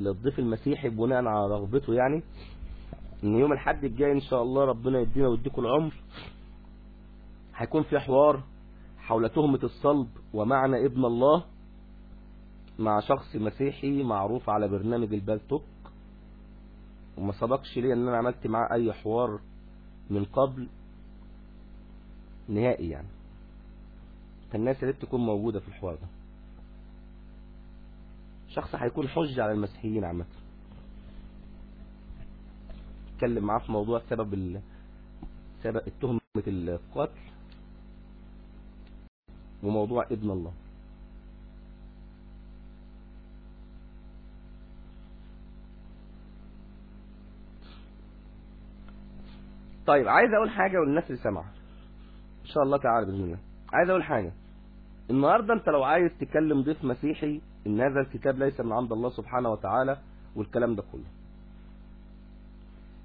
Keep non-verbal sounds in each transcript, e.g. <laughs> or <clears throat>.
للضيف المسيحي بناء على رغبته يعني إن يوم الحد الجاي إن شاء الله ربنا يدينا ويديكم العمر. هيكون في حوار حول تهمة الصلب ومعنى ابن الله مع شخص مسيحي معروف على برنامج البالتوك وما سبقش لي إن أنا عملت معاه أي حوار من قبل نهائي يعني. فالناس اللي تكون موجودة في الحوار ده. شخص هيكون حجة على المسيحيين عامة. اتكلم معاه في موضوع سبب ال... سبب التهمة القتل وموضوع ابن الله. طيب عايز أقول حاجة والناس اللي سمعها. إن شاء الله تعالى بإذن الله. عايز أقول حاجة. النهاردة أنت لو عايز تكلم ضيف مسيحي إن هذا الكتاب ليس من عند الله سبحانه وتعالى والكلام ده كله.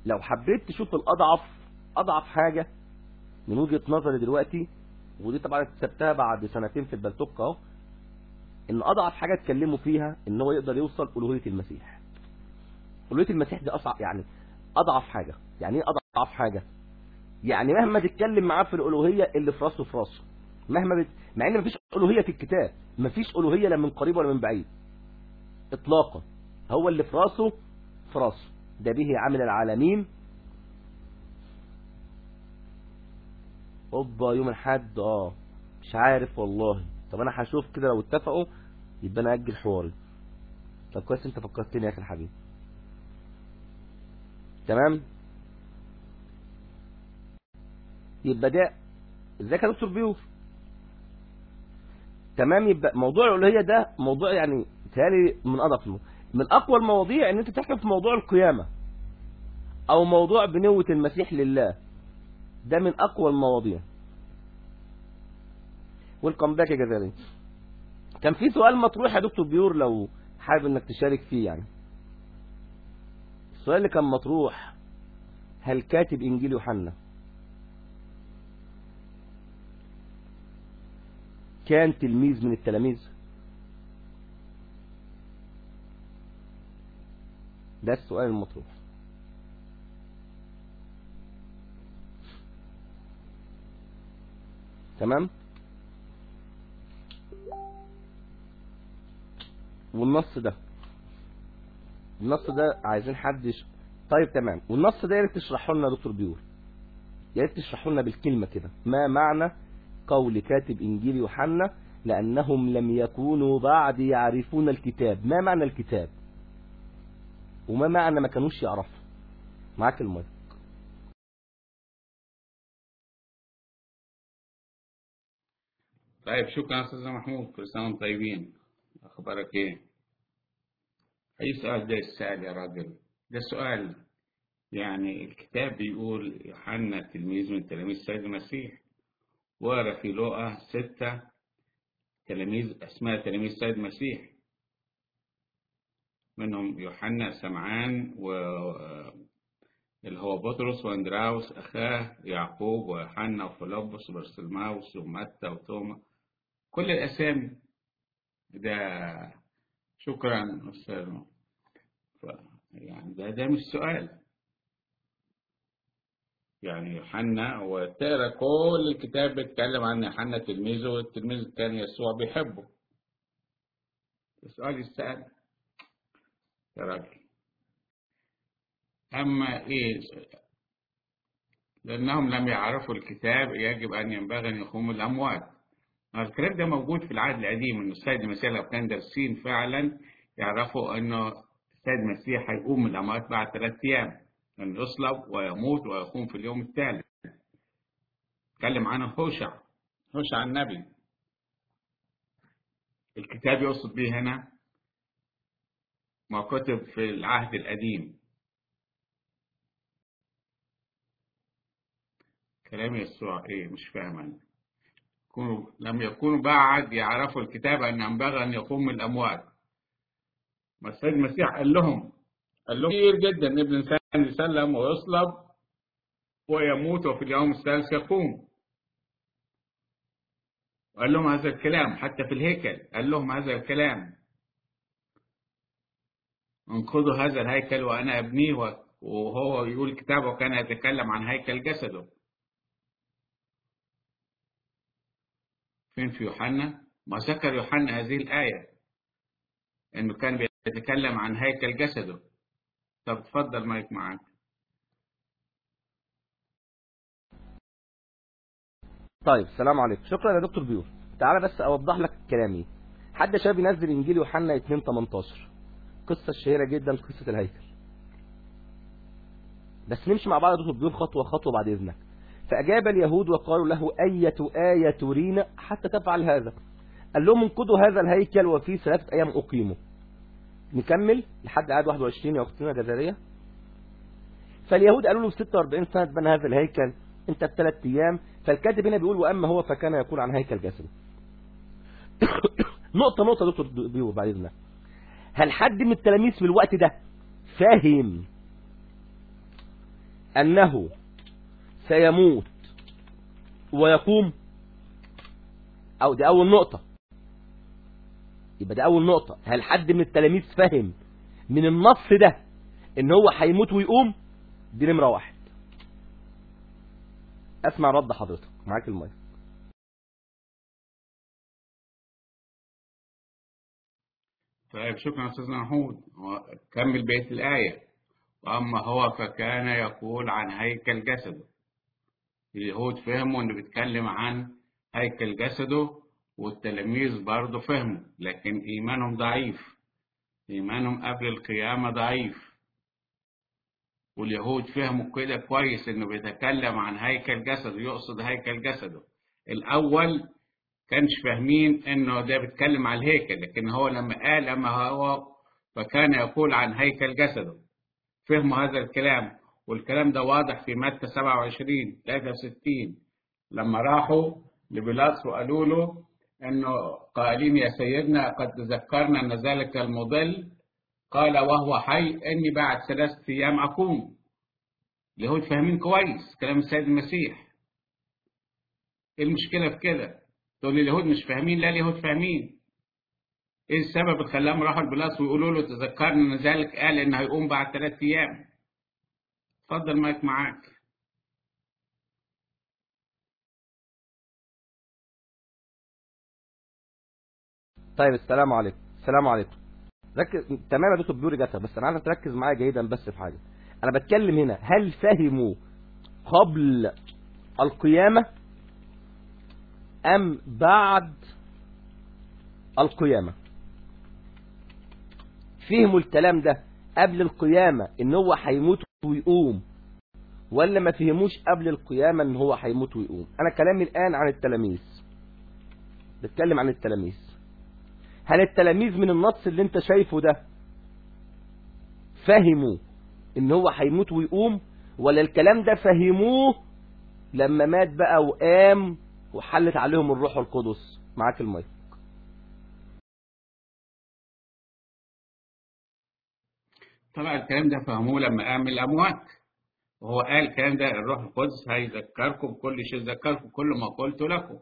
لو حبيت تشوف الأضعف أضعف حاجة من وجهة نظري دلوقتي ودي طبعا اكتسبتها بعد سنتين في البلتوك أهو إن أضعف حاجة تكلموا فيها إن هو يقدر يوصل ألوهية المسيح. ألوهية المسيح دي أصعب يعني أضعف حاجة. يعني إيه أضعف حاجة؟ يعني مهما تتكلم معاه في الألوهية اللي في راسه في راسه. مهما بت... مع إن مفيش ألوهية في الكتاب. مفيش ألوهية لا من قريب ولا من بعيد. اطلاقا. هو اللي في راسه في راسه. ده به عامل العالمين. أوبا يوم الحد آه. مش عارف والله. طب أنا هشوف كده لو اتفقوا يبقى أنا أجل حواري. طب كويس أنت فكرتني يا أخي الحبيب. تمام؟ يبقى ده. ازيك يا دكتور بيوف؟ تمام؟ يبقى موضوع الألوهية ده موضوع يعني تالي من اضعف من أقوى المواضيع إن أنت تحكي في موضوع القيامة أو موضوع بنوة المسيح لله. ده من أقوى المواضيع. ويلكم باك يا جزائري كان في سؤال مطروح يا دكتور بيور لو حابب إنك تشارك فيه يعني. السؤال اللي كان مطروح هل كاتب إنجيل يوحنا؟ كان تلميذ من التلاميذ. ده السؤال المطروح. تمام؟ والنص ده. النص ده عايزين حد يش... طيب تمام. والنص ده يا ريت تشرحه لنا يا دكتور بيور. يا ريت تشرحه لنا بالكلمة كده. ما معنى قول كاتب إنجيل يوحنا لأنهم لم يكونوا بعد يعرفون الكتاب. ما معنى الكتاب؟ وما معنى ما كانوش يعرفوا؟ معاك المايك. طيب شكرا أستاذ محمود. كل سنة وأنتم طيبين. أخبارك إيه؟ أي سؤال؟ ده السؤال يا راجل. ده سؤال. يعني الكتاب بيقول يوحنا تلميذ من تلاميذ السيد المسيح. ورا في لوقا ستة تلاميذ أسماء تلاميذ السيد المسيح منهم يوحنا سمعان و اللي هو بطرس وأندراوس أخاه يعقوب ويوحنا وفيلبس وبرسلماوس ومتى وتوما. كل الأسامي. ده شكرا أستاذ. يعني ده ده مش سؤال. يعني يوحنا وتقرا كل الكتاب بيتكلم عن يوحنا تلميذه والتلميذ الثاني يسوع بيحبه. السؤال يسأل يا راجل أما إيه؟ لأنهم لم يعرفوا الكتاب يجب أن ينبغي أن يقوموا الأموات. الكلام ده موجود في العهد القديم إن السيد المسيح لو كان دارسين فعلا يعرفوا إنه السيد المسيح هيقوم من الأموات بعد ثلاث أيام. أن يصلب ويموت ويقوم في اليوم الثالث. تكلم عنه هوشع هوشع النبي. الكتاب يقصد به هنا ما كتب في العهد القديم. كلام يسوع إيه؟ مش فاهم أنا. لم يكونوا بعد يعرفوا الكتاب أن ينبغي أن يقوم الأموات. السيد المسيح قال لهم قال لهم كتير جدا ابن الانسان يسلم ويصلب ويموت وفي اليوم الثالث يقوم. وقال لهم هذا الكلام حتى في الهيكل. قال لهم هذا الكلام. انقضوا هذا الهيكل وأنا أبنيه وهو يقول كتابه وكان يتكلم عن هيكل جسده. فين في يوحنا؟ ما ذكر يوحنا هذه الآية إنه كان بيتكلم عن هيكل جسده. طب اتفضل مايك معاك. طيب السلام عليكم. شكرا يا دكتور بيور. تعالى بس أوضح لك كلامي. حد شاب ينزل إنجيل يوحنا 2 18 قصة شهيرة جدا قصة الهيكل. بس نمشي مع بعض يا دكتور بيور خطوة خطوة بعد إذنك. فأجاب اليهود وقالوا له أية آية ترينا حتى تفعل هذا؟ قال لهم انقضوا هذا الهيكل وفي ثلاثة أيام اقيمه نكمل لحد عاد 21 يا اختنا جزائرية. فاليهود قالوا له في 46 سنة بنى هذا الهيكل انت بثلاث أيام. فالكاتب هنا بيقول وأما هو فكان يقول عن هيكل جسده <coughs> نقطة نقطة دكتور بيقول بعد إذنك. هل حد من التلاميذ في الوقت ده فاهم أنه سيموت ويقوم؟ أو دي أول نقطة. يبقى ده أول نقطة. هل حد من التلاميذ فاهم من النص ده إن هو هيموت ويقوم؟ دي نمرة واحد. أسمع رد حضرتك. معاك المايك. طيب شكرا أستاذ محمود. كمل بيت الآية. وأما هو فكان يقول عن هيكل جسده. اليهود فهموا إنه بيتكلم عن هيكل جسده. والتلاميذ برضه فهموا لكن إيمانهم ضعيف. إيمانهم قبل القيامة ضعيف. واليهود فهموا كده كويس إنه بيتكلم عن هيكل جسده يقصد هيكل جسده. الأول كانش فاهمين إنه ده بيتكلم على الهيكل لكن هو لما قال أما هو فكان يقول عن هيكل جسده. فهموا هذا الكلام. والكلام ده واضح في متى 27 63 لما راحوا لبيلاطس وقالوا له أنه قائلين يا سيدنا قد تذكرنا أن ذلك المضل. قال وهو حي إني بعد ثلاثة أيام أقوم. اليهود فاهمين كويس كلام السيد المسيح. إيه المشكلة في كده؟ تقول لي اليهود مش فاهمين؟ لا اليهود فاهمين. إيه السبب؟ اللي خلاهم راحوا البلاس ويقولوا له تذكرنا إن ذلك قال ان هيقوم بعد ثلاث أيام. اتفضل مايك معاك. طيب السلام عليكم. السلام عليكم. ركز تمام يا دكتور بيوري جسد بس أنا عايزك تركز معايا جيدا بس في حاجة. أنا بتكلم هنا هل فهموا قبل القيامة أم بعد القيامة؟ فهموا الكلام ده قبل القيامة إن هو هيموت ويقوم ولا ما فهموش قبل القيامة إن هو هيموت ويقوم؟ أنا كلامي الآن عن التلاميذ. بتكلم عن التلاميذ. هل التلاميذ من النص اللي انت شايفه ده فهموا ان هو هيموت ويقوم ولا الكلام ده فهموه لما مات بقى وقام وحلت عليهم الروح القدس؟ معاك المايك. طبعا الكلام ده فهموه لما قام من الأموات. وهو قال الكلام ده الروح القدس هيذكركم كل شيء ذكركم كل ما قلت لكم.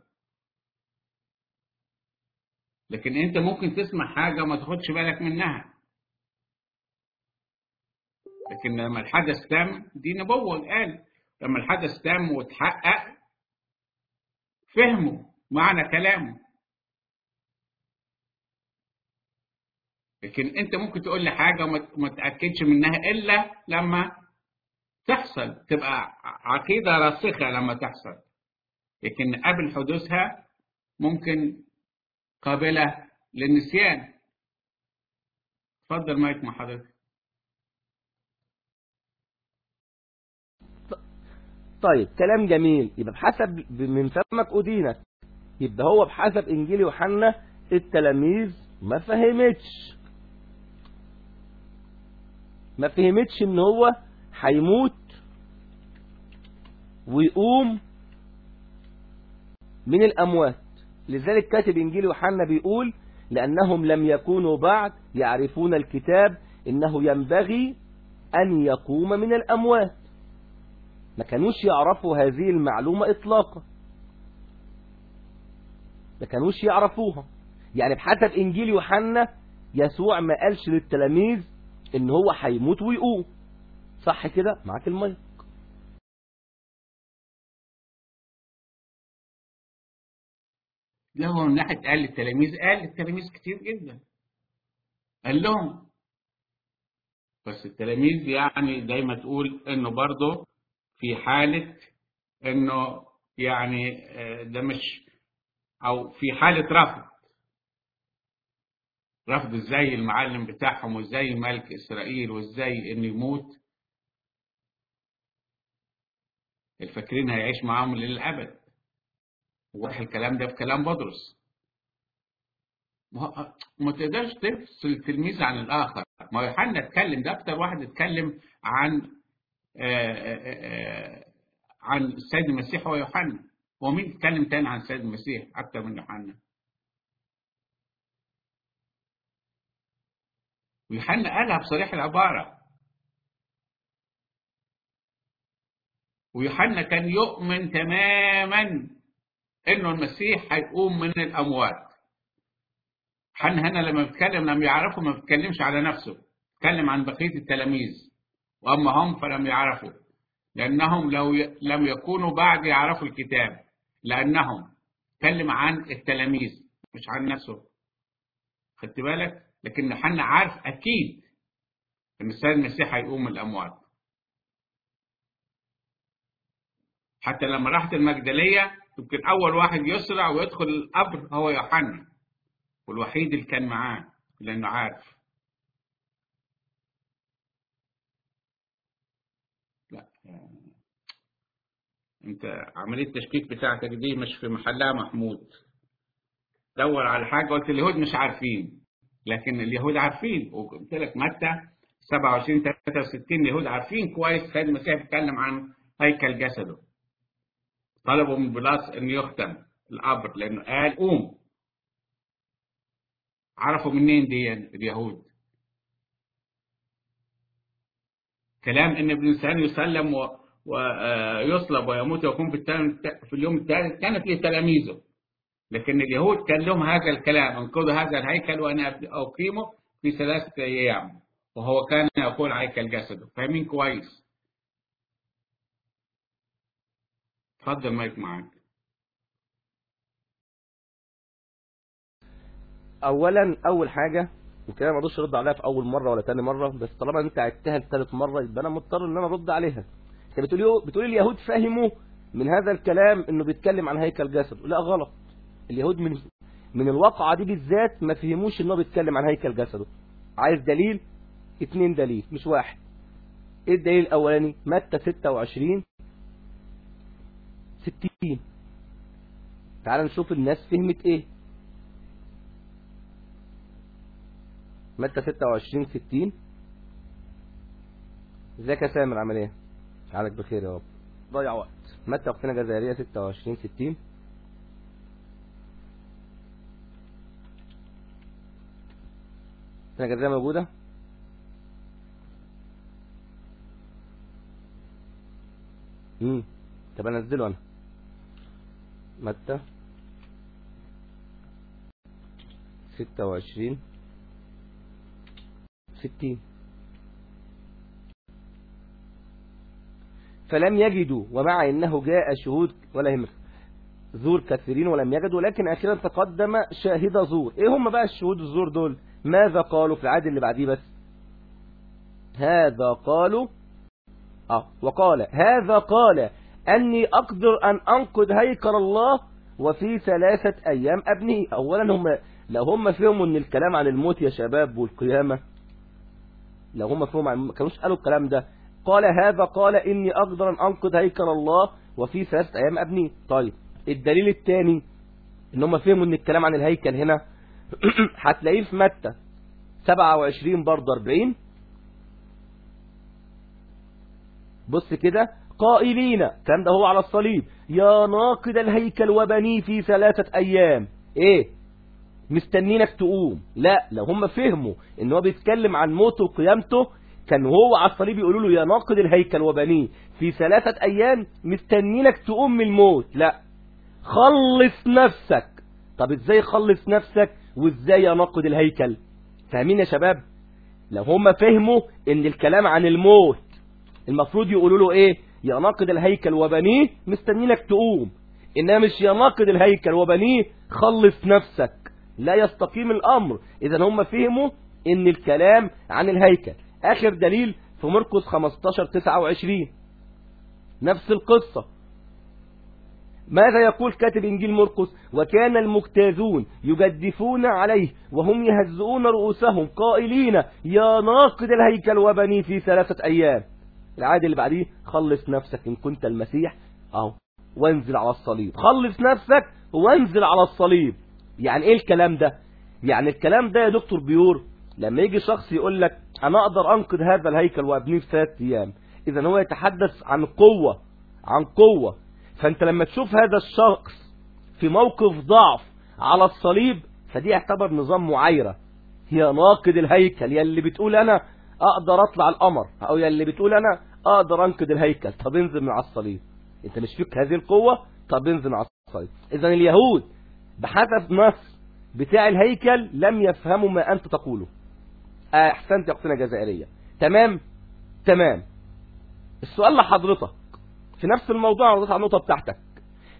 لكن انت ممكن تسمع حاجة ما تاخدش بالك منها. لكن لما الحدث تم دي نبوة قال لما الحدث تم وتحقق فهموا معنى كلامه. لكن انت ممكن تقول لي حاجة وما تأكدش منها إلا لما تحصل تبقى عقيدة راسخة لما تحصل. لكن قبل حدوثها ممكن قابلة للنسيان. اتفضل مايك مع حضرتك. طيب كلام جميل. يبقى بحسب من فمك أدينك. يبقى هو بحسب إنجيل يوحنا التلاميذ ما فهمتش. ما فهمتش إن هو هيموت ويقوم من الأموات. لذلك كاتب إنجيل يوحنا بيقول لأنهم لم يكونوا بعد يعرفون الكتاب إنه ينبغي أن يقوم من الأموات. ما كانوش يعرفوا هذه المعلومة إطلاقا. ما كانوش يعرفوها. يعني بحسب إنجيل يوحنا يسوع ما قالش للتلاميذ إن هو هيموت ويقوم. صح كده؟ معاك المية. لا هو من ناحية قال للتلاميذ قال للتلاميذ كتير جدا. قال لهم بس التلاميذ يعني زي ما تقول إنه برضه في حالة إنه يعني آه، ده مش أو في حالة رفض. رفض إزاي المعلم بتاعهم وإزاي ملك إسرائيل وإزاي إنه يموت. الفاكرين هيعيش معاهم للأبد. وراح الكلام ده في كلام بطرس. ما تقدرش تفصل التلميذ عن الآخر. ما يوحنا اتكلم ده أكتر واحد اتكلم عن آه، آه، آه، عن السيد المسيح هو يوحنا. هو مين اتكلم تاني عن السيد المسيح أكتر من يوحنا؟ ويوحنا قالها بصريح العبارة. ويوحنا كان يؤمن تماما إنه المسيح هيقوم من الأموات. حنا هنا لما بيتكلم لم يعرفوا ما بيتكلمش على نفسه بيتكلم عن بقية التلاميذ. وأما هم فلم يعرفوا لأنهم لو ي... لم يكونوا بعد يعرفوا الكتاب لأنهم اتكلم عن التلاميذ مش عن نفسه. خدت بالك؟ لكن حنا عارف أكيد إن السيد المسيح هيقوم من الأموات. حتى لما راحت المجدلية يمكن أول واحد يسرع ويدخل القبر هو يوحنا والوحيد اللي كان معاه لأنه عارف. لا يعني أنت عملية التشكيك بتاعتك دي مش في محلها محمود. دور على حاجة قلت اليهود مش عارفين لكن اليهود عارفين. وقلت لك متى 27 63 اليهود عارفين كويس سيد المسيح بيتكلم عن هيكل جسده. طلبوا من بيلاطس ان يختم القبر لأنه قال قوم. عرفوا منين دي اليهود؟ كلام إن ابن الانسان يسلم ويصلب ويموت ويكون في, في اليوم الثالث كانت لتلاميذه لكن اليهود كان لهم هذا الكلام أنقذوا هذا الهيكل وأنا أقيمه في ثلاثة أيام. وهو كان يقول هيكل جسده. فاهمين كويس؟ اتفضل مايك معاك. اولا أول حاجة وكده ما أقدرش ارد عليها في أول مرة ولا تاني مرة بس طالما أنت عدتها لثالث مرة يبقى أنا مضطر إن أنا أرد عليها. أنت بتقول بتقول اليهود فهموا من هذا الكلام إنه بيتكلم عن هيكل جسد. لا غلط. اليهود من من الواقعة دي بالذات ما فهموش انه بيتكلم عن هيكل جسده. عايز دليل؟ اتنين دليل مش واحد. إيه الدليل الأولاني؟ متى 26 60 تعال نشوف الناس فهمت إيه. متى 26 60 إزيك يا سامر؟ عامل إيه؟ حالك بخير يا رب. ضيع وقت. متى وقتنا جزائرية 26 60 وقتنا جزائرية موجودة؟ امم طب أنزله أنا. متى؟ 26 ستين. فلم يجدوا ومع إنه جاء شهود ولا يهمك زور كثيرين ولم يجدوا لكن أخيرا تقدم شاهد زور. إيه هم بقى الشهود الزور دول؟ ماذا قالوا في العهد اللي بعديه بس؟ هذا قالوا آه وقال هذا قال أني أقدر أن أنقذ هيكل الله وفي ثلاثة أيام أبنيه. اولا هم لو هم فهموا إن الكلام عن الموت يا شباب والقيامة لو هم فهموا ما كانوش قالوا الكلام ده. قال هذا قال إني أقدر أن أنقذ هيكل الله وفي ثلاثة أيام أبنيه. طيب الدليل الثاني إن هم فهموا إن الكلام عن الهيكل هنا <clears throat> هتلاقيه في متى؟ 27 برضه 40 بص كده قائلين كان ده هو على الصليب يا ناقد الهيكل وبنيه في ثلاثة أيام. إيه؟ مستنينك تقوم. لا لو هم فهموا إن هو بيتكلم عن موته وقيامته. كان هو على الصليب يقولوا له يا ناقد الهيكل وبنيه في ثلاثة أيام مستنينك تقوم من الموت. لا. خلص نفسك. طب إزاي خلص نفسك وإزاي يا ناقد الهيكل؟ فاهمين يا شباب؟ لو هم فهموا إن الكلام عن الموت المفروض يقولوا له إيه؟ يا ناقد الهيكل وبنيه مستنينك تقوم. إنما مش يا ناقد الهيكل وبنيه خلص نفسك. لا يستقيم الأمر. اذا هم فهموا إن الكلام عن الهيكل. آخر دليل في مرقس 15 29 نفس القصة. ماذا يقول كاتب إنجيل مرقس؟ وكان المجتازون يجدفون عليه وهم يهزؤون رؤوسهم قائلين يا ناقد الهيكل وبنيه في ثلاثة أيام. العادة اللي بعديه خلص نفسك إن كنت المسيح أهو وانزل على الصليب. خلص نفسك وانزل على الصليب. يعني إيه الكلام ده؟ يعني الكلام ده يا دكتور بيور لما يجي شخص يقول لك أنا أقدر أنقذ هذا الهيكل وأبنيه في ثلاث أيام إذا هو يتحدث عن قوة عن قوة. فأنت لما تشوف هذا الشخص في موقف ضعف على الصليب فدي يعتبر نظام معايرة. هي ناقد الهيكل يا اللي بتقول أنا أقدر أطلع القمر. أو يا اللي بتقول أنا أقدر أنقذ الهيكل. طب انزل من على الصليب. أنت مش فيك هذه القوة؟ طب انزل على الصليب. اذا اليهود بحسب نص بتاع الهيكل لم يفهموا ما أنت تقوله. أحسنت يا أختنا جزائرية تمام؟ تمام. السؤال لحضرتك. في نفس الموضوع على النقطة بتاعتك.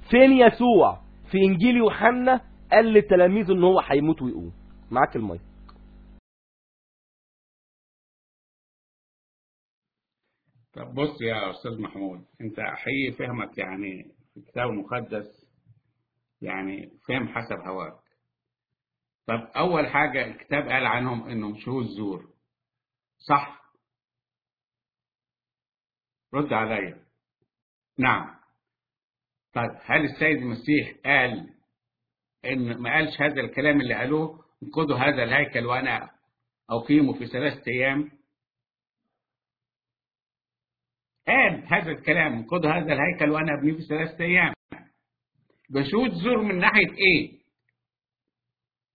فين يسوع؟ في إنجيل يوحنا قال لتلاميذه إن هو هيموت ويقوم. معاك المايك. طب بص يا أستاذ محمود أنت حقيقي فهمك يعني في الكتاب المقدس يعني فهم حسب هواك. طب أول حاجة الكتاب قال عنهم إنهم شهود زور صح؟ رد عليا. نعم. طيب هل السيد المسيح قال إن ما قالش هذا الكلام اللي قالوه؟ انقذوا هذا الهيكل وأنا أقيمه في ثلاثة أيام. قال هذا الكلام انقذوا هذا الهيكل وأنا أبنيه في ثلاثة أيام. بشهود زور من ناحية إيه؟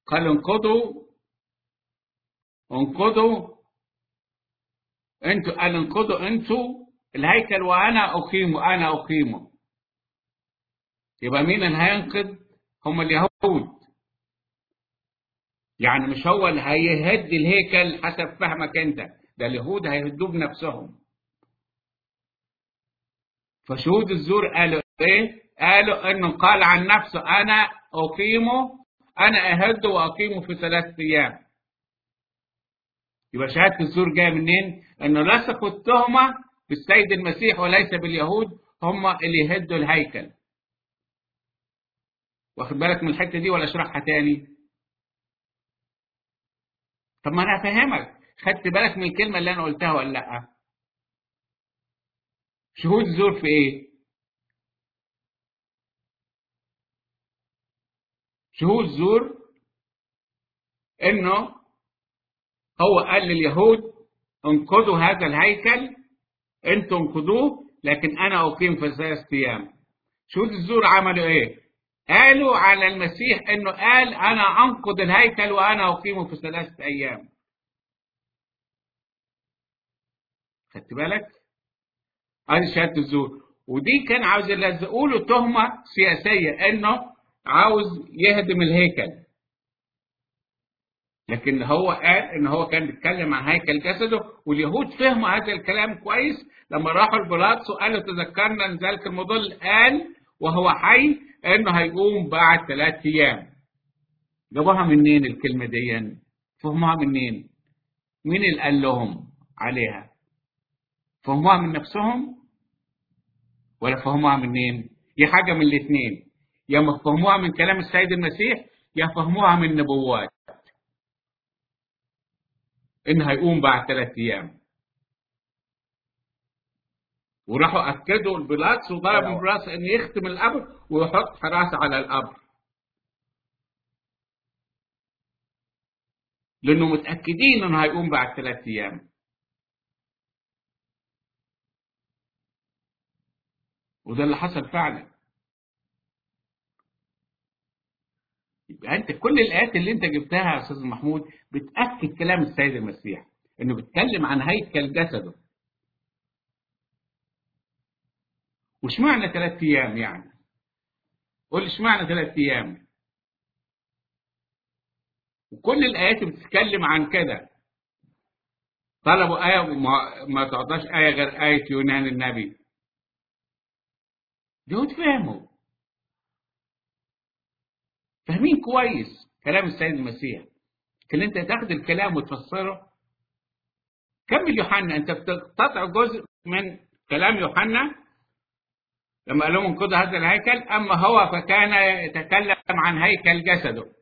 قال انقضوا انقضوا أنتوا قال انقضوا أنتوا الهيكل وأنا أقيمه أنا أقيمه. يبقى مين اللي هينقذ هم اليهود. يعني مش هو اللي هيهد الهيكل حسب فهمك أنت ده اليهود هيهدوه بنفسهم. فشهود الزور قالوا إيه؟ قالوا إنه قال عن نفسه أنا أقيمه أنا اهد وأقيمه في ثلاثة أيام. يبقى شهادة الزور جاية منين؟ إنه لصقوا التهمة بالسيد المسيح وليس باليهود هم اللي يهدوا الهيكل. واخد بالك من الحتة دي ولا أشرحها تاني؟ طب ما أنا افهمك خدت بالك من الكلمة اللي أنا قلتها ولا لأ؟ شهود زور في إيه شهود زور انه هو قال لليهود انقذوا هذا الهيكل أنتوا انقذوه لكن أنا اقيم في ثلاث أيام شهود الزور عملوا إيه قالوا على المسيح انه قال أنا انقذ الهيكل وأنا اقيمه في ثلاثة أيام خدت بالك ادي شهادة الزور. ودي كان عاوز يلزقوا له تهمة سياسية إنه عاوز يهدم الهيكل. لكن هو قال إن هو كان بيتكلم عن هيكل جسده واليهود فهموا هذا الكلام كويس. لما راحوا لبيلاطس وقالوا تذكرنا ذلك المضل قال وهو حي إنه هيقوم بعد ثلاث أيام. جابوها منين الكلمة دي؟ فهموها منين؟ مين اللي قال لهم عليها؟ فهموها من نفسهم؟ ولا فهموها منين؟ هي حاجة من الاثنين. يا فهموها من كلام السيد المسيح يا فهموها من نبوات. ان هيقوم بعد ثلاث أيام. وراحوا أكدوا البيلاطس وطلبوا من بيلاطس إن يختم القبر ويحط حراسه على القبر. لأنه متأكدين إنه هيقوم بعد ثلاث أيام. وده اللي حصل فعلا. يبقى أنت كل الآيات اللي أنت جبتها يا أستاذ محمود بتأكد كلام السيد المسيح إنه بيتكلم عن هيكل جسده. واشمعنى ثلاث أيام يعني؟ قول لي اشمعنى ثلاث أيام؟ وكل الآيات بتتكلم عن كده. طلبوا آية ما, ما تعطاش آية غير آية يونان النبي. اليهود فهموا فاهمين كويس كلام السيد المسيح. لكن انت تاخد الكلام وتفسره. كمل يوحنا انت بتقطع جزء من كلام يوحنا. لما قال لهم انقضوا هذا الهيكل أما هو فكان يتكلم عن هيكل جسده.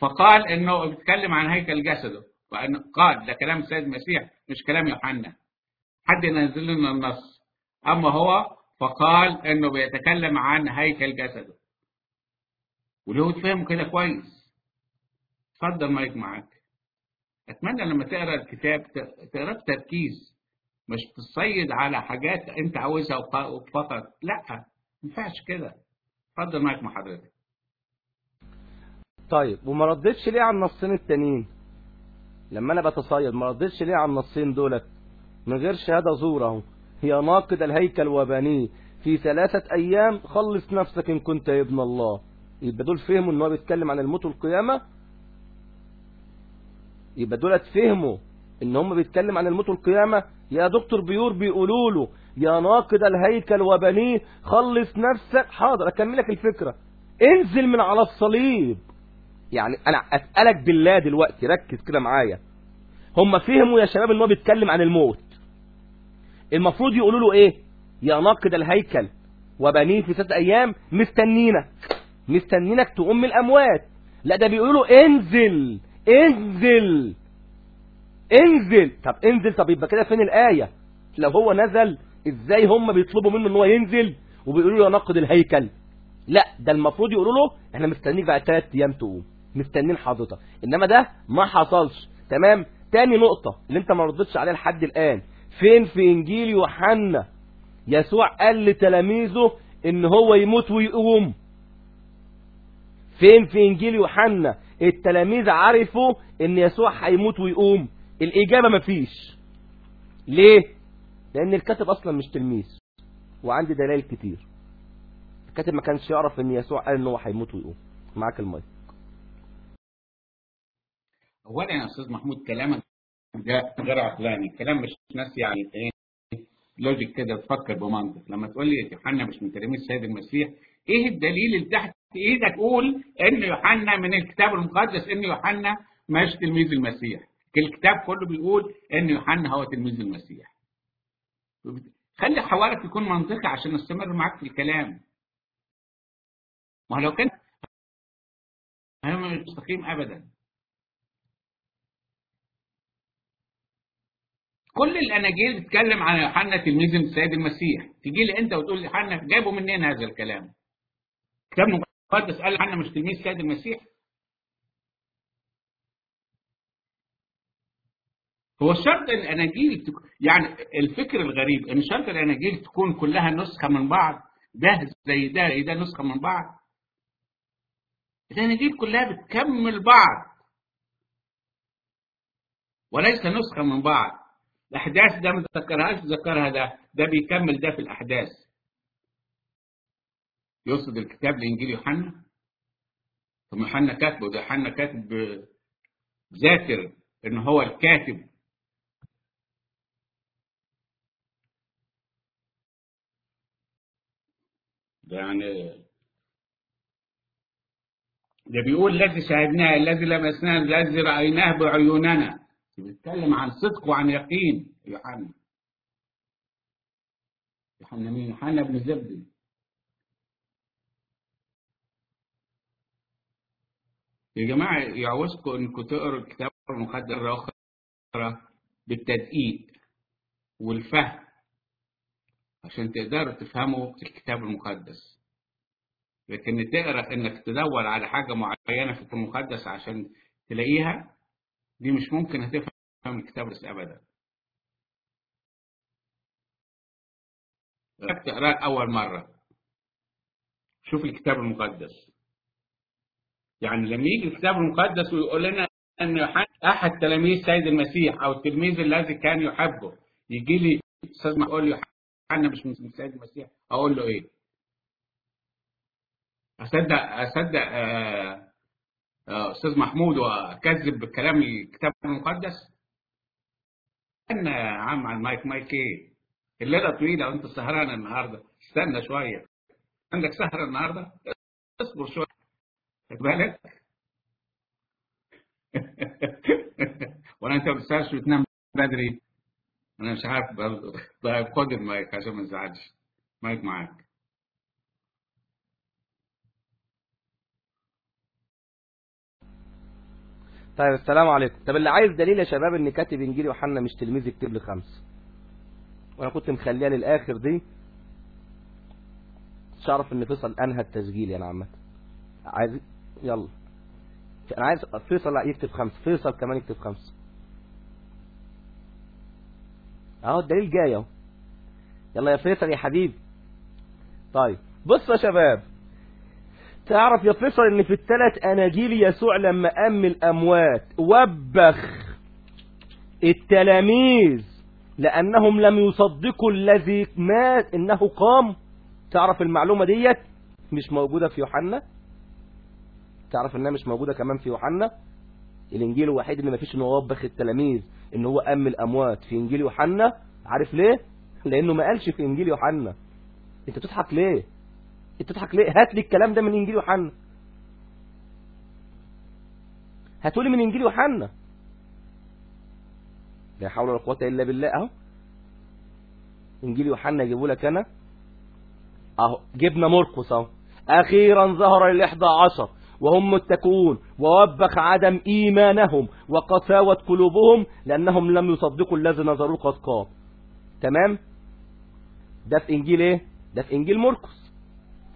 فقال إنه بيتكلم عن هيكل جسده. وأن قال ده كلام السيد المسيح مش كلام يوحنا. حد ينزل لنا النص. أما هو فقال إنه بيتكلم عن هيكل جسده. واليهود فهموا كده كويس؟ اتفضل مايك معاك. أتمنى لما تقرأ الكتاب تقراه بتركيز. مش تصيد على حاجات أنت عاوزها فقط لأ ما ينفعش كده. اتفضل مايك مع حضرتك. طيب وما ردتش ليه على النصين التانيين؟ لما أنا بتصيد ما ردتش ليه على النصين دولت؟ من غير شهادة زور أهو. هي ناقد الهيكل وبنيه. في ثلاثة أيام خلص نفسك إن كنت يا ابن الله. يبقى دول فهموا إن هو بيتكلم عن الموت والقيامة؟ يبقى دولت فهموا إن هم بيتكلم عن الموت والقيامة؟ يا دكتور بيور بيقولوا له يا ناقد الهيكل وبنيه خلص نفسك. حاضر أكملك الفكرة. انزل من على الصليب. يعني أنا أسألك بالله دلوقتي ركز كده معايا. هم فهموا يا شباب إن هو بيتكلم عن الموت. المفروض يقولوا له إيه؟ يا ناقد الهيكل. وبنيه في ست أيام؟ مستنينك. مستنينك تقوم من الأموات. لا ده بيقولوا له انزل. انزل. انزل. طب انزل طب يبقى كده فين الآية؟ لو هو نزل إزاي هم بيطلبوا منه إن هو ينزل؟ وبيقولوا له يا ناقد الهيكل. لا ده المفروض يقولوا له إحنا مستنيك بعد ثلاث أيام تقوم. مستنين حضرتك. إنما ده ما حصلش. تمام؟ تاني نقطة اللي أنت ما ردتش عليها لحد الآن. فين في إنجيل يوحنا؟ يسوع قال لتلاميذه إن هو يموت ويقوم. فين في إنجيل يوحنا؟ التلاميذ عرفوا إن يسوع هيموت ويقوم. الإجابة مفيش. ليه؟ لأن الكاتب أصلا مش تلميذ وعندي دلائل كتير. الكاتب ما كانش يعرف إن يسوع قال إن هو هيموت ويقوم. معاك المايك. اولا يا أستاذ محمود كلامك ده غير عقلاني. كلام مش ناس يعني لوجيك كده تفكر بمنطق. لما تقول لي يوحنا مش من تلاميذ السيد المسيح إيه الدليل اللي تحت؟ إيدك تقول إن يوحنا من الكتاب المقدس إن يوحنا مش تلميذ المسيح؟ الكتاب كله بيقول إن يوحنا هو تلميذ المسيح. خلي حوارك يكون منطقي عشان نستمر معاك في الكلام. ما لو كان مستقيم ابدا. كل الأناجيل بتتكلم عن يوحنا تلميذ السيد المسيح. تيجي لي أنت وتقول لي يوحنا جابوا منين هذا الكلام؟ كتاب المقدس قال يوحنا مش تلميذ السيد المسيح؟ هو شرط الأناجيل. يعني الفكر الغريب إن شرط الأناجيل تكون كلها نسخة من بعض ده زي ده زي ده نسخة من بعض؟ الأناجيل كلها بتكمل بعض. وليس نسخة من بعض. الأحداث ده ما ذكرهاش ذكرها ده ده بيكمل ده في الأحداث. يقصد الكتاب لإنجيل يوحنا. ثم يوحنا كاتبه ده يوحنا كاتب ذاكر إن هو الكاتب. ده يعني ده بيقول الذي شاهدناه الذي لمسناه الذي رأيناه بعيوننا. بيتكلم عن صدق وعن يقين. يوحنا. يوحنا مين؟ يوحنا بن زبدي. يا جماعة يعوزكم إنكم تقروا الكتاب المقدس الأخرى بالتدقيق والفهم عشان تقدروا تفهموا الكتاب المقدس. لكن تقرأ إنك تدور على حاجة معينة في المقدس عشان تلاقيها دي مش ممكن هتفهم الكتاب بس ابدا. تقراه أول مرة. شوف الكتاب المقدس. يعني لما يجي الكتاب المقدس ويقول لنا إن يوحنا أحد تلاميذ سيد المسيح أو التلميذ الذي كان يحبه. يجي لي أستاذ ما أقول لي يوحنا مش من سيد المسيح. أقول له إيه؟ أصدق أصدق آه أستاذ محمود وأكذب بكلام الكتاب المقدس؟ استنى يا عم على المايك مايك إيه؟ الليلة طويلة وانت سهران النهارده. استنى شوية. عندك سهرة النهارده؟ اصبر شوية. خد بالك؟ <laughs> ولا انت ما وتنام بدري. أنا مش عارف طيب خد المايك عشان ما تزعلش. مايك معاك. طيب السلام عليكم. طب اللي عايز دليل يا شباب إن كاتب انجيل يوحنا مش تلميذ يكتب لي خمسه وأنا كنت مخليها للآخر دي. مش عارف إن فيصل أنهى التسجيل يعني عامة. عايز يلا. أنا عايز فيصل يكتب خمسة. فيصل كمان يكتب خمسة. أهو الدليل جاي أهو. يلا يا فيصل يا حبيبي. طيب بصوا يا شباب. تعرف يا فيصل إن في الثلاث أناجيل يسوع لما قام الاموات وبخ التلاميذ لأنهم لم يصدقوا الذي مات إنه قام. تعرف المعلومة ديت مش موجودة في يوحنا؟ تعرف إنها مش موجودة كمان في يوحنا؟ الإنجيل الوحيد اللي ما فيش انه وبخ التلاميذ إن هو قام الاموات في إنجيل يوحنا. عارف ليه؟ لأنه ما قالش في إنجيل يوحنا. أنت بتضحك ليه؟ انت بتضحك ليه؟ هات لي الكلام ده من انجيل يوحنا. هاتولي من انجيل يوحنا. لا حول ولا قوة إلا بالله. أهو. انجيل يوحنا يجيبوا لك أنا. أهو. جبنا مرقس أهو. أخيرا ظهر الإحدى عشر. وهم متكون ووبخ عدم إيمانهم. وقساوة قلوبهم لأنهم لم يصدقوا الذي نظروه قد قام. تمام؟ ده في إنجيل إيه؟ ده في إنجيل مرقس.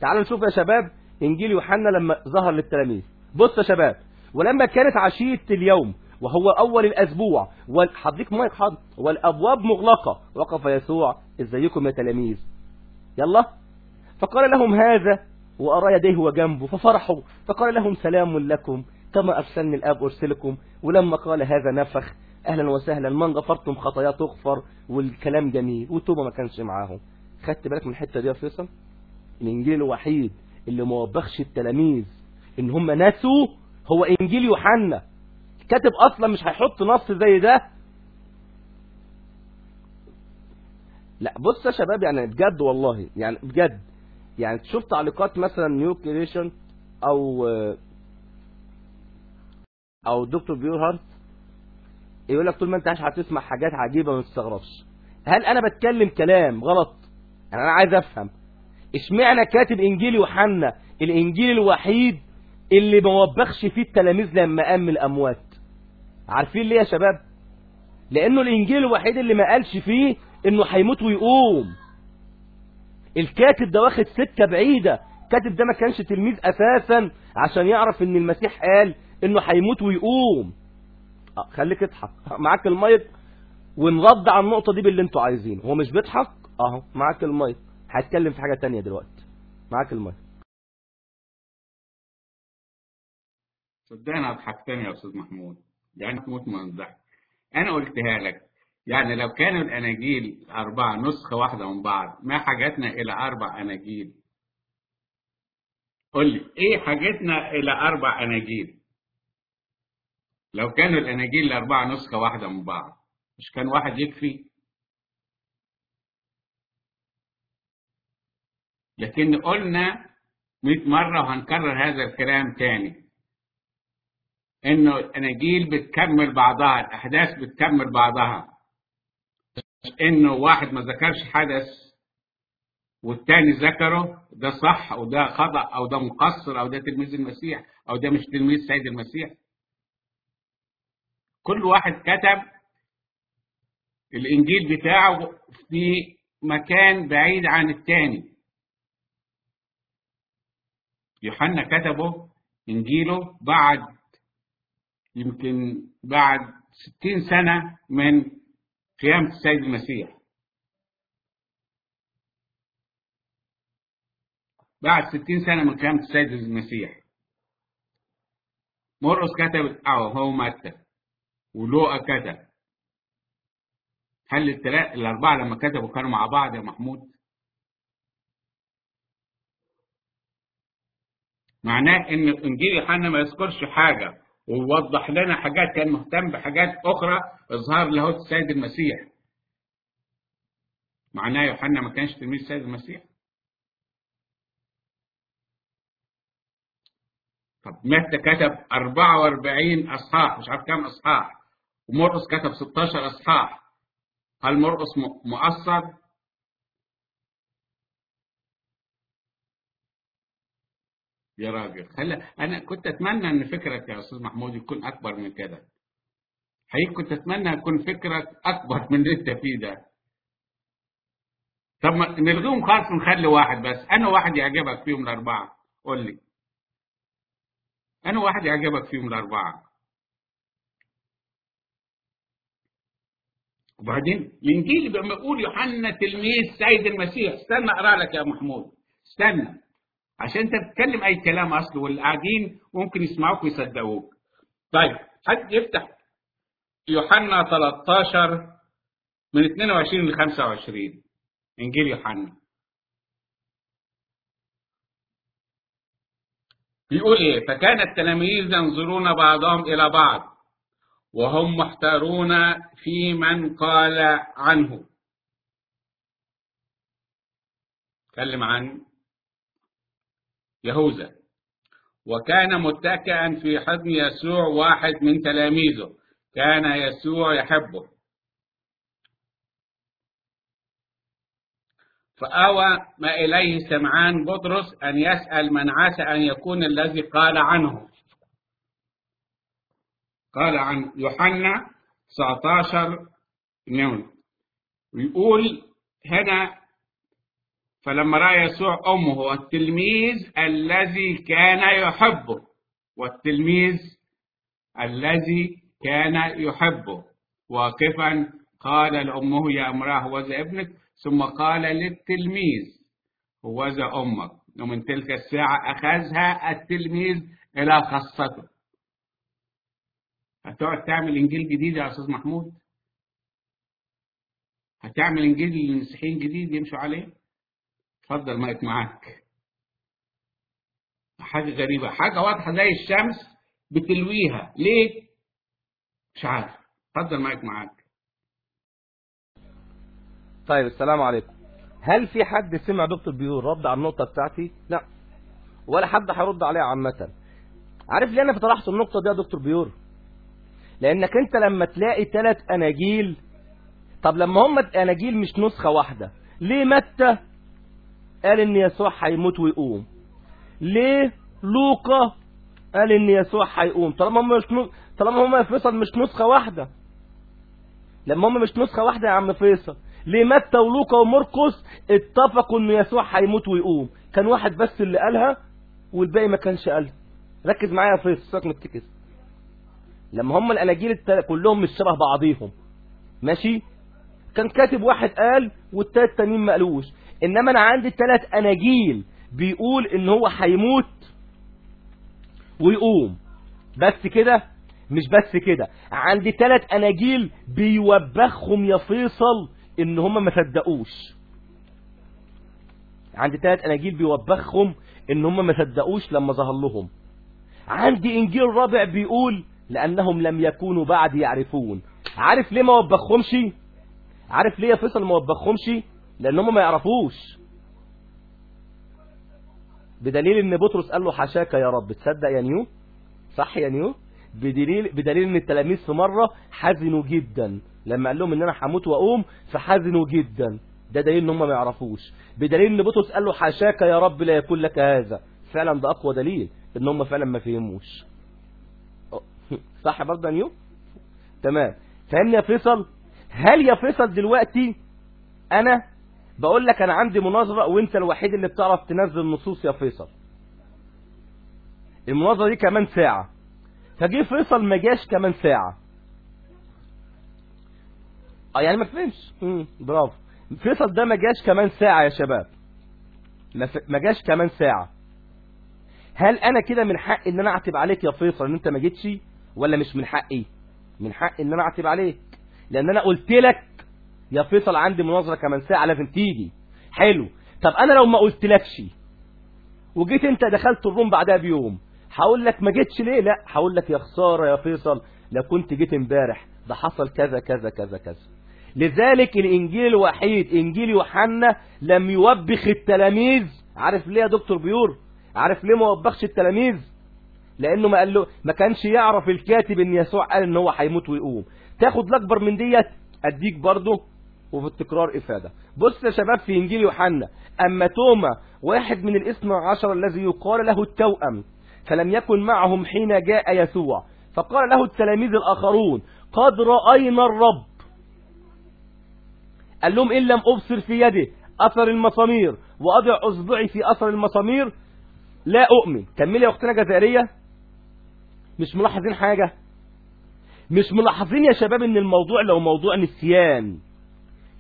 تعالوا نشوف يا شباب إنجيل يوحنا لما ظهر للتلاميذ. بص يا شباب ولما كانت عشية اليوم وهو أول الأسبوع والحضيق مايك حاضر والأبواب مغلقة وقف يسوع ازيكم يا تلاميذ؟ يلا. فقال لهم هذا وأرى يديه وجنبه ففرحوا. فقال لهم سلام لكم كما أرسلني الآب أرسلكم. ولما قال هذا نفخ أهلا وسهلا من غفرتم خطايا تغفر؟ والكلام جميل والتوبة ما كانش معاهم. خدت بالك من الحتة دي يا فيصل؟ الإنجيل الوحيد اللي ما وبخش التلاميذ إن هم نسوا هو إنجيل يوحنا. كاتب أصلا مش هيحط نص زي ده. لا بص يا شباب يعني بجد والله يعني بجد. يعني تشوف تعليقات مثلا New Creation أو أو دكتور Pure Heart يقول لك طول ما أنت عايش هتسمع حاجات عجيبة ما تستغربش. هل أنا بتكلم كلام غلط؟ يعني أنا عايز أفهم. اشمعنى كاتب إنجيل يوحنا؟ الإنجيل الوحيد اللي ما وبخش فيه التلاميذ لما قام الأموات. عارفين ليه يا شباب؟ لأنه الإنجيل الوحيد اللي ما قالش فيه إنه هيموت ويقوم. الكاتب ده واخد سكة بعيدة. الكاتب ده ما كانش تلميذ أساسا عشان يعرف إن المسيح قال إنه هيموت ويقوم. أه خليك اضحك. <laughs> معاك المايك؟ ونرد على النقطة دي باللي أنتوا عايزينه. هو مش بيضحك؟ أهو معاك المايك. هتكلم في حاجة تانية دلوقتي. معاك المايك. صدقني ضحكتني يا أستاذ محمود يعني تموت من الضحك. أنا قلتها لك يعني لو كانوا الأناجيل أربعة نسخة واحدة من بعض ما حاجتنا إلى أربع أناجيل؟ قل لي إيه حاجتنا إلى أربع أناجيل؟ لو كانوا الأناجيل الأربعة نسخة واحدة من بعض مش كان واحد يكفي؟ لكن قلنا 100 مرة وهنكرر هذا الكلام تاني. إنه الأناجيل بتكمل بعضها الأحداث بتكمل بعضها. إنه واحد ما ذكرش حدث والتاني ذكره ده صح أو ده خطأ أو ده مقصر أو ده تلميذ المسيح أو ده مش تلميذ سيد المسيح. كل واحد كتب الإنجيل بتاعه في مكان بعيد عن التاني. يوحنا كتبه إنجيله بعد يمكن بعد ستين سنة من قيامة السيد المسيح. بعد ستين سنة من قيامة السيد المسيح. مرقس كتب أو هو متى؟ ولوقا كتب. هل التلاقي الأربعة لما كتبوا كانوا مع بعض يا محمود؟ معناه إن إنجيل يوحنا ما يذكرش حاجة ووضح لنا حاجات كان مهتم بحاجات أخرى إظهار لاهوت السيد المسيح. معناه يوحنا ما كانش تلميذ السيد المسيح. طب متى كتب 44 أصحاح؟ مش عارف كام أصحاح. ومرقس كتب 16 أصحاح. هل مرقس مؤثر؟ يا راجل. خلي أنا كنت أتمنى إن فكرك يا أستاذ محمود يكون أكبر من كده. حقيقي كنت أتمنى يكون فكرك أكبر من اللي أنت فيه ده. طب ما نلغيهم خالص ونخلي واحد بس. أنا واحد يعجبك فيهم الأربعة. قول لي. أنا واحد يعجبك فيهم الأربعة. وبعدين الإنجيل لما يقول يوحنا تلميذ سيد المسيح. استنى أقرأ لك يا محمود. استنى. عشان أنت بتتكلم أي كلام أصل واللي قاعدين ممكن يسمعوك ويصدقوك. طيب حد يفتح يوحنا 13 من 22 ل 25 إنجيل يوحنا. بيقول إيه؟ فكان التلاميذ ينظرون بعضهم إلى بعض وهم محتارون في من قال عنه. تكلم عن يهوذا. وكان متكئا في حضن يسوع واحد من تلاميذه. كان يسوع يحبه. فأوى ما إليه سمعان بطرس أن يسأل من عسى أن يكون الذي قال عنه. قال عن يوحنا 19 نون. ويقول هنا فلما رأى يسوع أمه والتلميذ الذي كان يحبه والتلميذ الذي كان يحبه. واقفا قال لأمه يا امرأة هوذا ابنك؟ ثم قال للتلميذ هوذا أمك. ومن تلك الساعة أخذها التلميذ إلى خاصته. هتقعد تعمل إنجيل جديد يا أستاذ محمود؟ هتعمل إنجيل للمسيحيين جديد يمشوا عليه؟ اتفضل مايك معاك. حاجة غريبة. حاجة واضحة زي الشمس بتلويها. ليه؟ مش عارف. اتفضل مايك معاك. طيب السلام عليكم. هل في حد سمع دكتور بيقول رد على النقطة بتاعتي؟ لا. ولا حد هيرد عليها عامة. عارف ليه أنا فتحت النقطة دي يا دكتور بيور لأنك أنت لما تلاقي ثلاث آناجيل طب لما هم آناجيل مش نسخة واحدة ليه متى قال إن يسوع هيموت ويقوم. ليه؟ لوقا قال إن يسوع هيقوم. طالما هم مش نو... طالما هم يا فيصل مش نسخة واحدة. لما هم مش نسخة واحدة يا عم فيصل. ليه متى ولوقا ومرقس اتفقوا إن يسوع هيموت ويقوم؟ كان واحد بس اللي قالها والباقي ما كانش قالها. ركز معايا يا فيصل سيبك من لما هم الأناجيل التل... كلهم مش شبه بعضيهم. ماشي؟ كان كاتب واحد قال والتلات التانيين ما قالوش. إنما أنا عندي ثلاث أناجيل بيقول إن هو هيموت ويقوم. بس كده؟ مش بس كده. عندي ثلاث أناجيل بيوبخهم يا فيصل إن هم ما صدقوش. عندي ثلاث أناجيل بيوبخهم إن هم ما صدقوش لما ظهر لهم. عندي إنجيل رابع بيقول لأنهم لم يكونوا بعد يعرفون. عارف ليه ما وبخهمش؟ عارف ليه يا فيصل ما وبخهمش؟ لأن هم ما يعرفوش. بدليل إن بطرس قال له حشاك يا رب تصدق يا نيو؟ صح يا نيو؟ بدليل بدليل إن التلاميذ في مرة حزنوا جدا. لما قال لهم إن أنا هموت وأقوم فحزنوا جدا. ده دليل إن هم ما يعرفوش. بدليل إن بطرس قال له حشاك يا رب لا يكون لك هذا. فعلا ده أقوى دليل إن هم فعلا ما فهموش. <laughs> صح برضه يا نيو؟ تمام. فهمني يا فيصل؟ هل يا فيصل دلوقتي أنا بقول لك أنا عندي مناظرة وأنت الوحيد اللي بتعرف تنزل نصوص يا فيصل. المناظرة دي كمان ساعة. فجي فيصل ما جاش كمان ساعة. آه يعني ما فهمش. برافو. فيصل ده ما جاش كمان ساعة يا شباب. ما جاش كمان ساعة. هل أنا كده من حق إن أنا أعتب عليك يا فيصل إن أنت ما جيتش؟ ولا مش من حقي؟ من حق إن أنا أعتب عليك. لأن أنا قلت لك يا فيصل عندي مناظرة كمان ساعة لازم تيجي. حلو. طب أنا لو ما قلتلكش وجيت أنت دخلت الروم بعدها بيوم هقول لك ما جيتش ليه؟ لا هقول لك يا خسارة يا فيصل لو كنت جيت امبارح ده حصل كذا كذا كذا كذا. لذلك الإنجيل الوحيد إنجيل يوحنا لم يوبخ التلاميذ. عارف ليه يا دكتور بيور؟ عارف ليه ما وبخش التلاميذ؟ لأنه ما قال له ما كانش يعرف الكاتب إن يسوع قال إن هو هيموت ويقوم. تاخد الأكبر من ديت أديك برضه وفي التكرار إفادة. بص يا شباب في إنجيل يوحنا أما توما واحد من الاثنى عشر الذي يقال له التوأم فلم يكن معهم حين جاء يسوع فقال له التلاميذ الآخرون قد رأينا الرب. قال لهم إن لم أبصر في يده أثر المسامير وأضع أصبعي في أثر المسامير لا أؤمن. كملي يا أختنا جزائرية؟ مش ملاحظين حاجة؟ مش ملاحظين يا شباب إن الموضوع لو موضوع نسيان.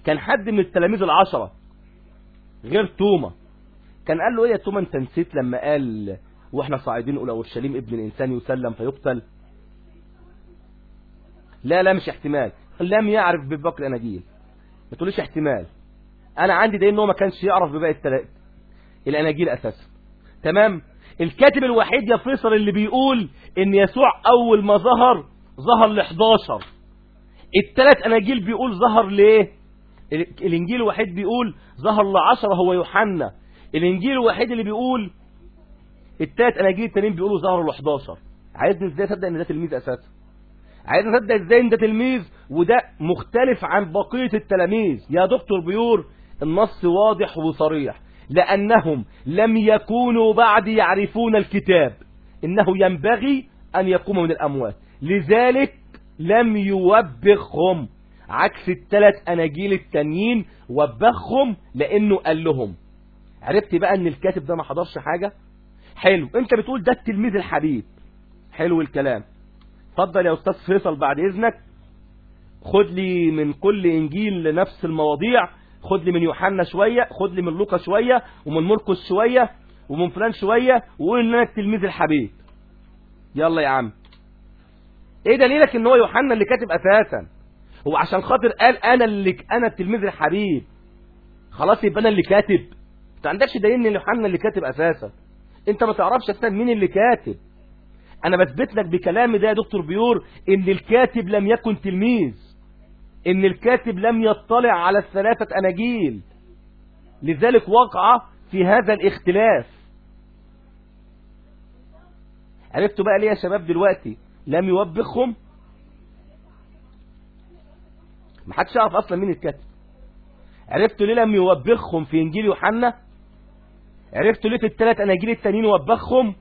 كان حد من التلاميذ العشرة غير توما. كان قال له إيه يا توما أنت نسيت لما قال وإحنا صاعدين إلى اورشليم ابن الإنسان يسلم فيقتل؟ لا لا مش احتمال. لم يعرف بباقي الاناجيل ما تقوليش احتمال. أنا عندي ده إن هو ما كانش يعرف بباقي التلا... الاناجيل أساسا. تمام؟ الكاتب الوحيد يا فيصل اللي بيقول إن يسوع أول ما ظهر ظهر ل 11 الثلاث أناجيل بيقول ظهر ليه؟ الإنجيل الوحيد بيقول ظهر لعشرة هو يوحنا. الإنجيل الوحيد اللي بيقول الثلاث أناجيل التانيين بيقولوا ظهروا ل 11 عايزني إزاي أصدق إن ده تلميذ أساسا؟ عايز أصدق إزاي إن ده تلميذ؟ وده مختلف عن بقية التلاميذ. يا دكتور بيور النص واضح وصريح. لأنهم لم يكونوا بعد يعرفون الكتاب. إنه ينبغي أن يقوموا من الأموات. لذلك لم يوبخهم. عكس الثلاث أناجيل التانيين وبخهم لأنه قال لهم. عرفت بقى إن الكاتب ده ما حضرش حاجة؟ حلو. أنت بتقول ده التلميذ الحبيب. حلو الكلام. اتفضل يا أستاذ فيصل بعد إذنك. خد لي من كل إنجيل لنفس المواضيع. خد لي من يوحنا شوية خد لي من لوقا شوية ومن مرقس شوية ومن فلان شوية وقول إن أنا التلميذ الحبيب. يلا يا عم. إيه دليلك إن هو يوحنا اللي كاتب أساسا هو عشان خاطر قال أنا اللي أنا التلميذ الحبيب. خلاص يبقى أنا اللي كاتب. انت عندكش دليل إن يوحنا اللي كاتب أساسا. أنت ما تعرفش أساسا مين اللي كاتب. أنا بثبت لك بكلامي ده يا دكتور بيور إن الكاتب لم يكن تلميذ. إن الكاتب لم يطلع على الثلاثة أناجيل. لذلك وقع في هذا الاختلاف. عرفتوا بقى ليه يا شباب دلوقتي لم يوبخهم ما حدش يعرف أصلا مين الكاتب. عرفتوا ليه لم يوبخهم في إنجيل يوحنا؟ عرفتوا ليه في الثلاث أناجيل التانيين وبخهم؟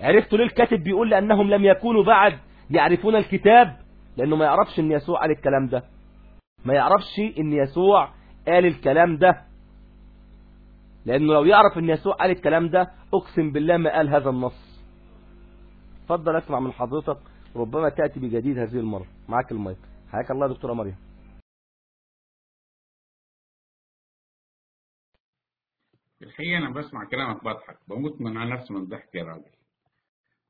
عرفتوا ليه الكاتب بيقول لأنهم لم يكونوا بعد يعرفون الكتاب؟ لأنه ما يعرفش إن يسوع قال الكلام ده. ما يعرفش إن يسوع قال الكلام ده. لأنه لو يعرف إن يسوع قال الكلام ده أقسم بالله ما قال هذا النص. اتفضل أسمع من حضرتك. ربما تأتي بجديد هذه المرة. معاك المايك. حياك الله يا دكتورة مريم. الحقيقة أنا بسمع كلامك بضحك بموت من على نفسي من الضحك يا راجل.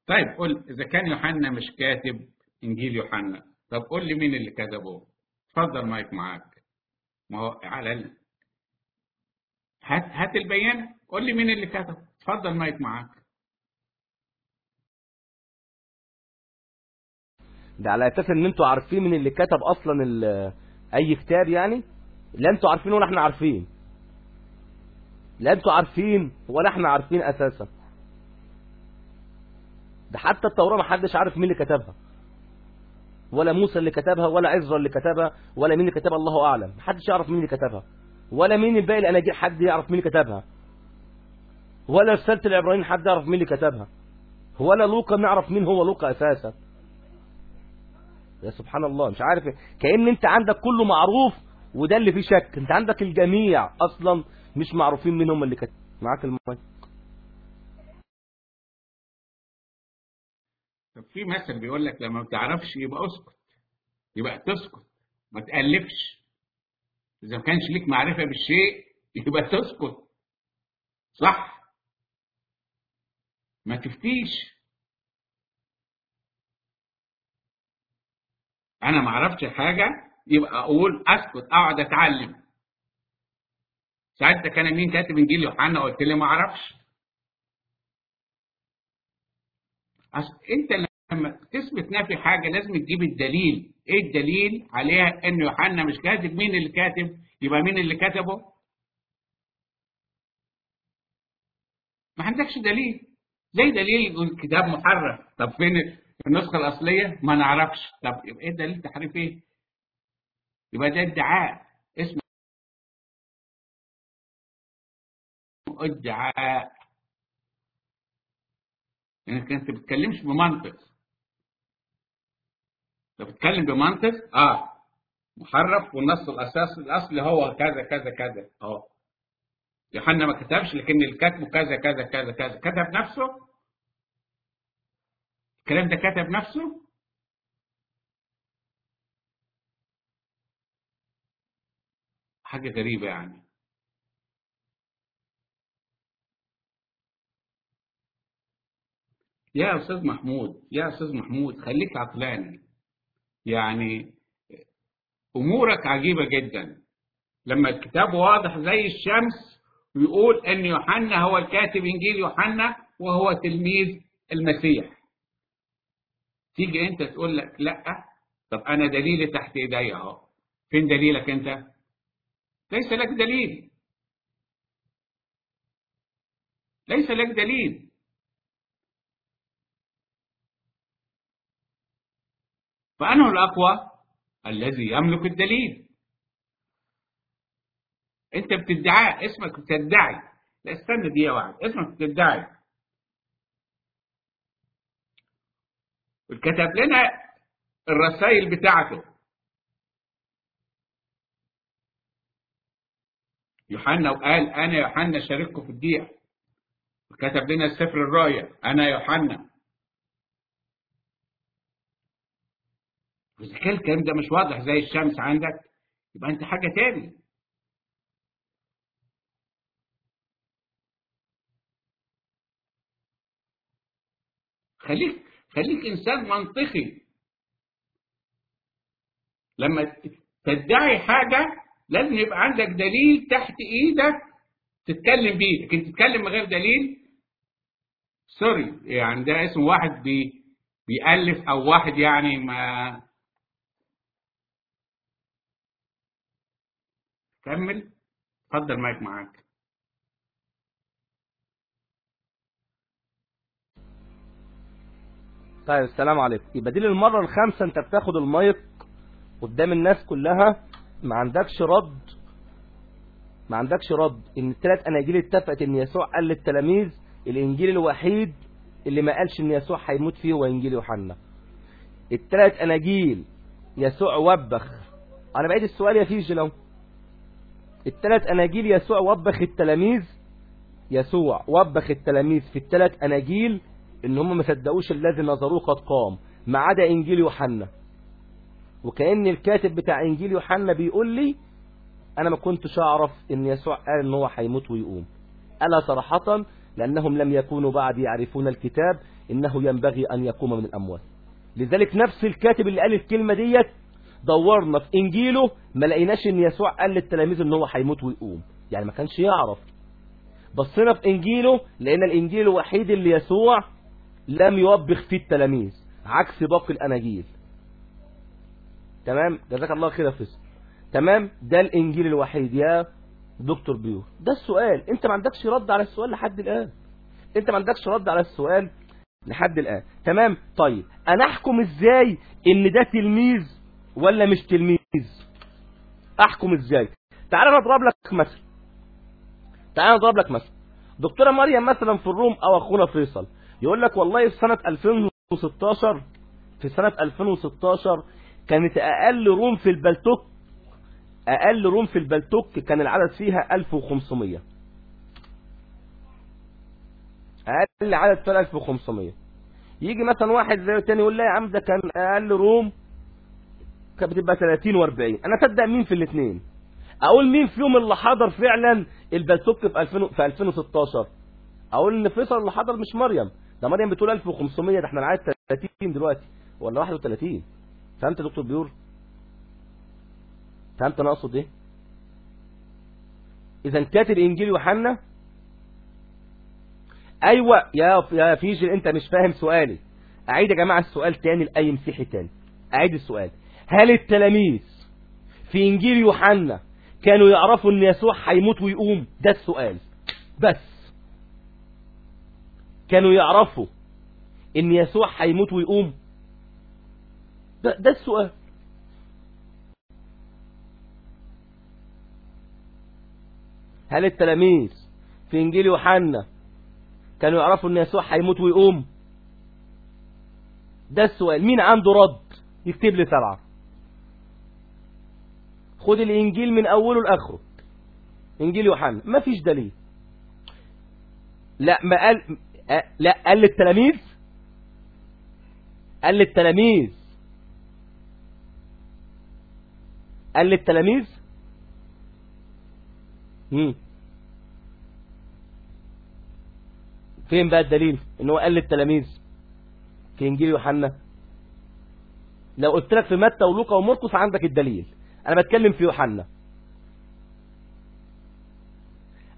طيب قول إذا كان يوحنا مش كاتب إنجيل يوحنا طب قول لي مين اللي كتبه؟ اتفضل مايك معاك. ما هو على ال... هات هات البيان. قول لي مين اللي كتب. اتفضل مايك معاك. ده على أساس إن أنتوا عارفين من اللي كتب أصلا أي كتاب يعني؟ لا أنتوا عارفين ولا إحنا عارفين. لا أنتوا عارفين ولا إحنا عارفين أساسا. ده حتى التوراة ما حدش عارف مين اللي كتبها. ولا موسى اللي كتبها ولا عزرا اللي كتبها ولا مين اللي كتبها الله أعلم. محدش يعرف مين اللي كتبها. ولا مين الباقي الاناجيل حد يعرف مين اللي كتبها. ولا رسالة العبرانيين حد يعرف مين اللي كتبها. ولا لوقا نعرف مين هو لوقا أساسا. يا سبحان الله مش عارف إيه. كأن أنت عندك كله معروف وده اللي فيه شك. أنت عندك الجميع أصلا مش معروفين مين هم اللي كتب معاك المايك. طب في مثل بيقول لك لما ما بتعرفش يبقى اسكت يبقى تسكت ما تألفش. إذا ما كانش ليك معرفة بالشيء يبقى تسكت. صح؟ ما تفتيش. أنا ما أعرفش حاجة يبقى أقول أسكت أقعد أتعلم. ساعتها كان مين كاتب إنجيل يوحنا؟ قلت لي ما أعرفش. أصل أنت لما تثبت نفي حاجة لازم تجيب الدليل. إيه الدليل؟ عليها إن يوحنا مش كاتب. مين اللي كاتب؟ يبقى مين اللي كتبه؟ ما عندكش دليل. زي دليل يقول الكتاب محرف. طب فين النسخة الأصلية؟ ما نعرفش. طب إيه دليل تحريف إيه؟ يبقى ده ادعاء. ادعاء إنك أنت بتتكلمش بمنطق. لو بتتكلم بمنطق؟ آه. محرف والنص الاساسي الاصلي هو كذا كذا كذا. آه. يوحنا ما كتبش لكن اللي كاتبه كذا كذا كذا كذا. كتب نفسه؟ الكلام ده كتب نفسه؟ حاجة غريبة يعني. يا أستاذ محمود يا أستاذ محمود خليك عقلاني. يعني أمورك عجيبة جدا. لما الكتاب واضح زي الشمس ويقول أن يوحنا هو الكاتب إنجيل يوحنا وهو تلميذ المسيح. تيجي أنت تقول لك لأ طب أنا دليلي تحت إيدي أهو. فين دليلك أنت؟ ليس لك دليل. ليس لك دليل. فأنه الأقوى الذي يملك الدليل. أنت بتدعي اسمك بتدعي. لا استنى دقيقة واحدة. اسمك بتدعي. كتب لنا الرسائل بتاعته. يوحنا وقال أنا يوحنا شارككم في الضيق وكتب لنا السفر الراية. أنا يوحنا. وإذا كان الكلام ده مش واضح زي الشمس عندك. يبقى أنت حاجة تاني. خليك خليك إنسان منطقي. لما تدعي حاجة لازم يبقى عندك دليل تحت إيدك تتكلم بيه. لكن تتكلم من غير دليل سوري يعني ده اسم واحد بي بيألف أو واحد يعني ما كمل. اتفضل مايك معاك. طيب السلام عليكم. يبقى دي للمرة الخامسة انت بتاخد المايك قدام الناس كلها. ما عندكش رد. ما عندكش رد. إن الثلاث أناجيل اتفقت إن يسوع قال للتلاميذ الإنجيل الوحيد اللي ما قالش إن يسوع هيموت فيه هو إنجيل يوحنا. الثلاث أناجيل يسوع وبخ. أنا بعيد السؤال يا فيجي لو. الثلاث أناجيل يسوع وبخ التلاميذ يسوع وبخ التلاميذ في الثلاث أناجيل إن هم ما صدقوش الذي نظروه قد قام ما عدا إنجيل يوحنا. وكأن الكاتب بتاع إنجيل يوحنا بيقول لي أنا ما كنتش أعرف إن يسوع قال إن هو هيموت ويقوم. ألا صراحة؟ لأنهم لم يكونوا بعد يعرفون الكتاب إنه ينبغي أن يقوم من الأموات. لذلك نفس الكاتب اللي قال الكلمة ديت دورنا في إنجيله ما لقيناش إن يسوع قال للتلاميذ إن هو هيموت ويقوم. يعني ما كانش يعرف. بصينا في إنجيله لقينا الإنجيل الوحيد اللي يسوع لم يوبخ فيه التلاميذ عكس باقي الأناجيل. تمام؟ جزاك الله خير يا فيصل. تمام؟ ده الإنجيل الوحيد. يا دكتور بيو ده السؤال. أنت ما عندكش رد على السؤال لحد الآن. أنت ما عندكش رد على السؤال لحد الآن. تمام؟ طيب. أنا أحكم إزاي إن ده تلميذ ولا مش تلميذ؟ أحكم إزاي؟ تعال نضرب لك مثل. تعال نضرب لك مثل. دكتورة مريم مثلا في الروم أو أخونا فيصل يقول لك والله في سنة 2016 في سنة 2016 كانت أقل room في ال Paltalk أقل room في ال Paltalk كان العدد فيها 1500 أقل عدد فيها 1500 يجي مثلا واحد زي تاني يقول لا يا عم ده كان أقل room كانت بتبقى 30 و40 أنا اصدق مين في الاثنين أقول مين فيهم اللي حضر فعلا ال Paltalk في 2000 في 2016 أقول إن فيصل اللي حضر مش مريم. ده مريم بتقول 1500 ده إحنا العدد 30 دلوقتي. ولا 31 فهمت يا دكتور بيور؟ فهمت أنا أقصد إيه؟ اذا كاتب إنجيل يوحنا. أيوه يا يا فيجل أنت مش فاهم سؤالي. أعيد يا جماعة السؤال تاني لأي مسيحي تاني. أعيد السؤال. هل التلاميذ في إنجيل يوحنا كانوا يعرفوا إن يسوع هيموت ويقوم؟ ده السؤال. بس. كانوا يعرفوا إن يسوع هيموت ويقوم؟ ده, ده السؤال. هل التلاميذ في إنجيل يوحنا كانوا يعرفوا إن يسوع هيموت ويقوم؟ ده السؤال. مين عنده رد؟ يكتب لي سبعة. خد الإنجيل من أوله لآخره. إنجيل يوحنا. ما فيش دليل. لا ما قال أ- لا قال للتلاميذ؟ قال للتلاميذ. قال للتلاميذ؟ مم. فين بقى الدليل؟ إن هو قال للتلاميذ في إنجيل يوحنا. لو قلت لك في متى ولوقا ومرقس عندك الدليل. أنا بتكلم في يوحنا.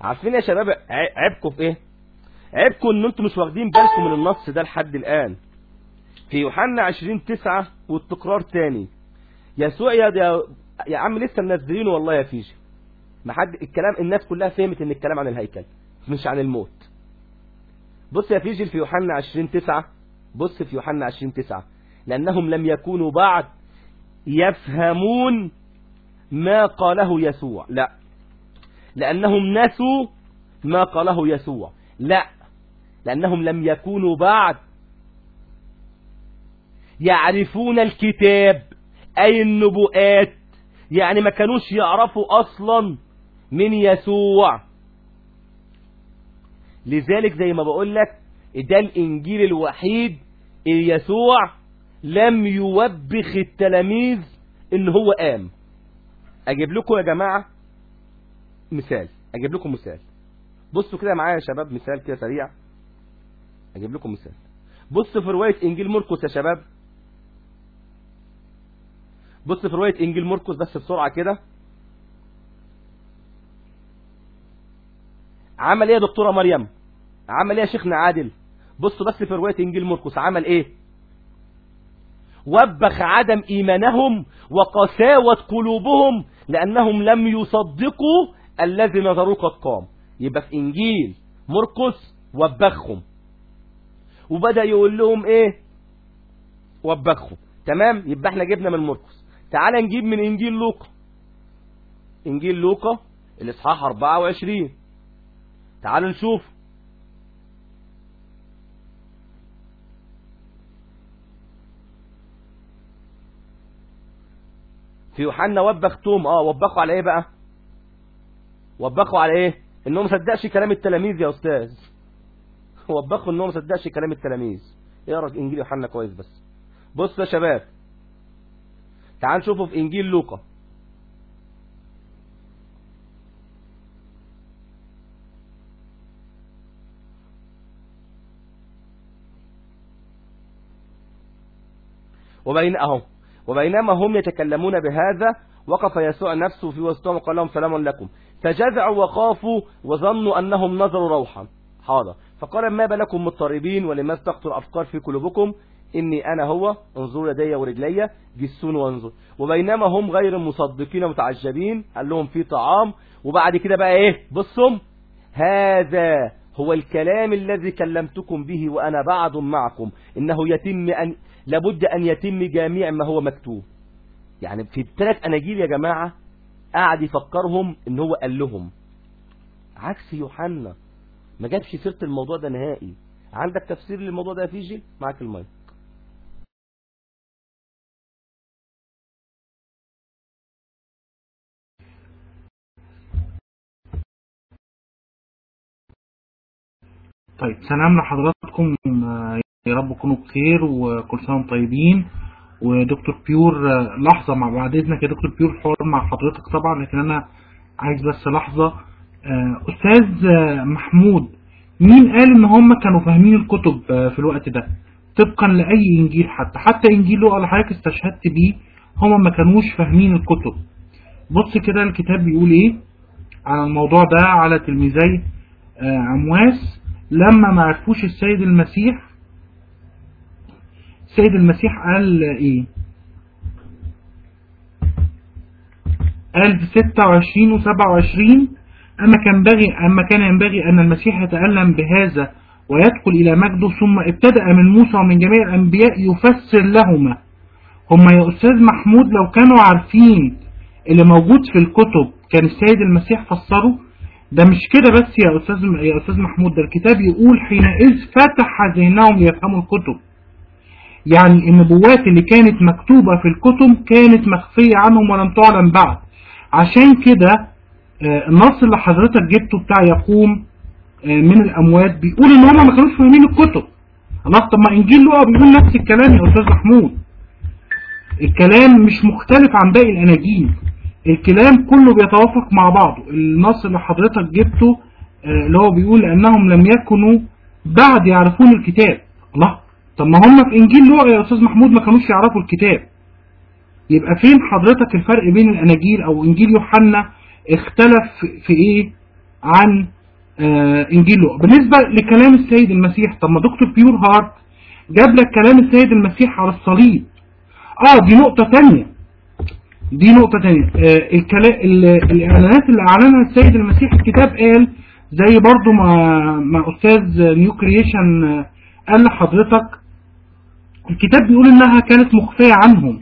عارفين يا شباب عيبكم في إيه؟ عيبكم إن أنتم مش واخدين بالكم من النص ده لحد الآن. في يوحنا 20 9 والتكرار تاني. يسوع يا يا, يا عم لسه منزلينه والله يا فيجي. ما حد الكلام الناس كلها فهمت إن الكلام عن الهيكل مش عن الموت. بص يا فيجي في يوحنا 20 9 بص في يوحنا 20 9 لأنهم لم يكونوا بعد يفهمون ما قاله يسوع. لا. لأنهم نسوا ما قاله يسوع. لا. لأنهم لم يكونوا بعد. يعرفون الكتاب. أي النبوءات. يعني ما كانوش يعرفوا أصلا من يسوع. لذلك زي ما بقول لك ده الإنجيل الوحيد يسوع لم يوبخ التلاميذ إن هو قام أجيب لكم يا جماعة مثال أجيب لكم مثال. بصوا كده معايا يا شباب مثال كده سريع. أجيب لكم مثال. بص في رواية إنجيل مرقس يا شباب. بص في رواية إنجيل مرقس بس بسرعة كده. عمل إيه يا دكتورة مريم؟ عمل إيه يا شيخنا عادل؟ بصوا بس في رواية إنجيل مرقس عمل إيه؟ وبخ عدم إيمانهم وقساوة قلوبهم لأنهم لم يصدقوا الذي نظروا قد قام. يبقى في إنجيل مرقس وبخهم. وبدأ يقول لهم إيه؟ وبخهم. تمام؟ يبقى إحنا جبنا من مرقس. تعال نجيب من إنجيل لوقا. إنجيل لوقا الإصحاح 24 تعالوا نشوف. في يوحنا وبخ توم آه وبخوا على إيه بقى؟ وبخوا على إيه؟ إنه ما صدقش كلام التلاميذ يا أستاذ. <laughs> وبخوا إنه ما صدقش كلام التلاميذ. اقرا إنجيل يوحنا كويس بس. بص يا شباب. تعال نشوفه في إنجيل لوقا. وبين اهو وبينما هم يتكلمون بهذا وقف يسوع نفسه في وسطهم وقال لهم سلام لكم. فجزعوا وخافوا وظنوا أنهم نظروا روحا. حاضر. فقال ما بالكم مضطربين ولماذا تخطر الافكار في قلوبكم؟ إني أنا هو انظروا يدي ورجلي جسون وانظر. وبينما هم غير مصدقين ومتعجبين قال لهم في طعام. وبعد كده بقى إيه؟ بصوا. هذا هو الكلام الذي كلمتكم به وأنا بعد معكم. إنه يتم أن لابد أن يتم جميع ما هو مكتوب. يعني في الثلاث أناجيل يا جماعة قعد يفكرهم إن هو قال لهم. عكس يوحنا. ما جابش سيرة الموضوع ده نهائي. عندك تفسير للموضوع ده يا فيجي؟ معاك المايك. طيب سلام لحضراتكم. آه، يا رب تكونوا بخير وكل سنة وأنتم طيبين. ودكتور بيور لحظة مع بعد إذنك يا دكتور بيور حوار مع حضرتك طبعا لكن أنا عايز بس لحظة. آه، أستاذ آه، محمود مين قال إن هم كانوا فاهمين الكتب آه، في الوقت ده؟ طبقا لأي إنجيل حتى. حتى إنجيل لوقا اللي حضرتك استشهدت بيه هم ما كانوش فاهمين الكتب. بص كده الكتاب بيقول إيه؟ على الموضوع ده على تلميذي عمواس. لما ما عرفوش السيد المسيح السيد المسيح قال إيه؟ قال في 26 و 27 أما كان بغي أما كان ينبغي أن المسيح يتألم بهذا ويدخل إلى مجده ثم ابتدأ من موسى ومن جميع الأنبياء يفسر لهما. هما يا أستاذ محمود لو كانوا عارفين اللي موجود في الكتب كان السيد المسيح فسره ده مش كده بس يا أستاذ يا أستاذ محمود ده الكتاب يقول حينئذ فتح ذهنهم ليفهموا الكتب. يعني النبوات اللي كانت مكتوبة في الكتب كانت مخفية عنهم ولم تعلن بعد. عشان كده النص اللي حضرتك جبته بتاع يقوم من الأموات بيقول إن هم ما كانوش فاهمين الكتب. الله طب ما إنجيل لوقا بيقول نفس الكلام يا أستاذ محمود. الكلام مش مختلف عن باقي الأناجيل. الكلام كله بيتوافق مع بعضه. النص اللي حضرتك جبته اللي هو بيقول لأنهم لم يكونوا بعد يعرفون الكتاب. الله طب ما هم في إنجيل لوقا يا أستاذ محمود ما كانوش يعرفوا الكتاب. يبقى فين حضرتك الفرق بين الأناجيل أو إنجيل يوحنا اختلف في إيه؟ عن آه إنجيل لوقا. بالنسبة لكلام السيد المسيح طب ما دكتور بيور هارت جاب لك كلام السيد المسيح على الصليب. آه دي نقطة تانية. دي نقطة تانية. آه الكلام الإعلانات اللي أعلنها السيد المسيح الكتاب قال زي برضو ما, ما أستاذ New Creation آه قال لحضرتك الكتاب بيقول إنها كانت مخفية عنهم.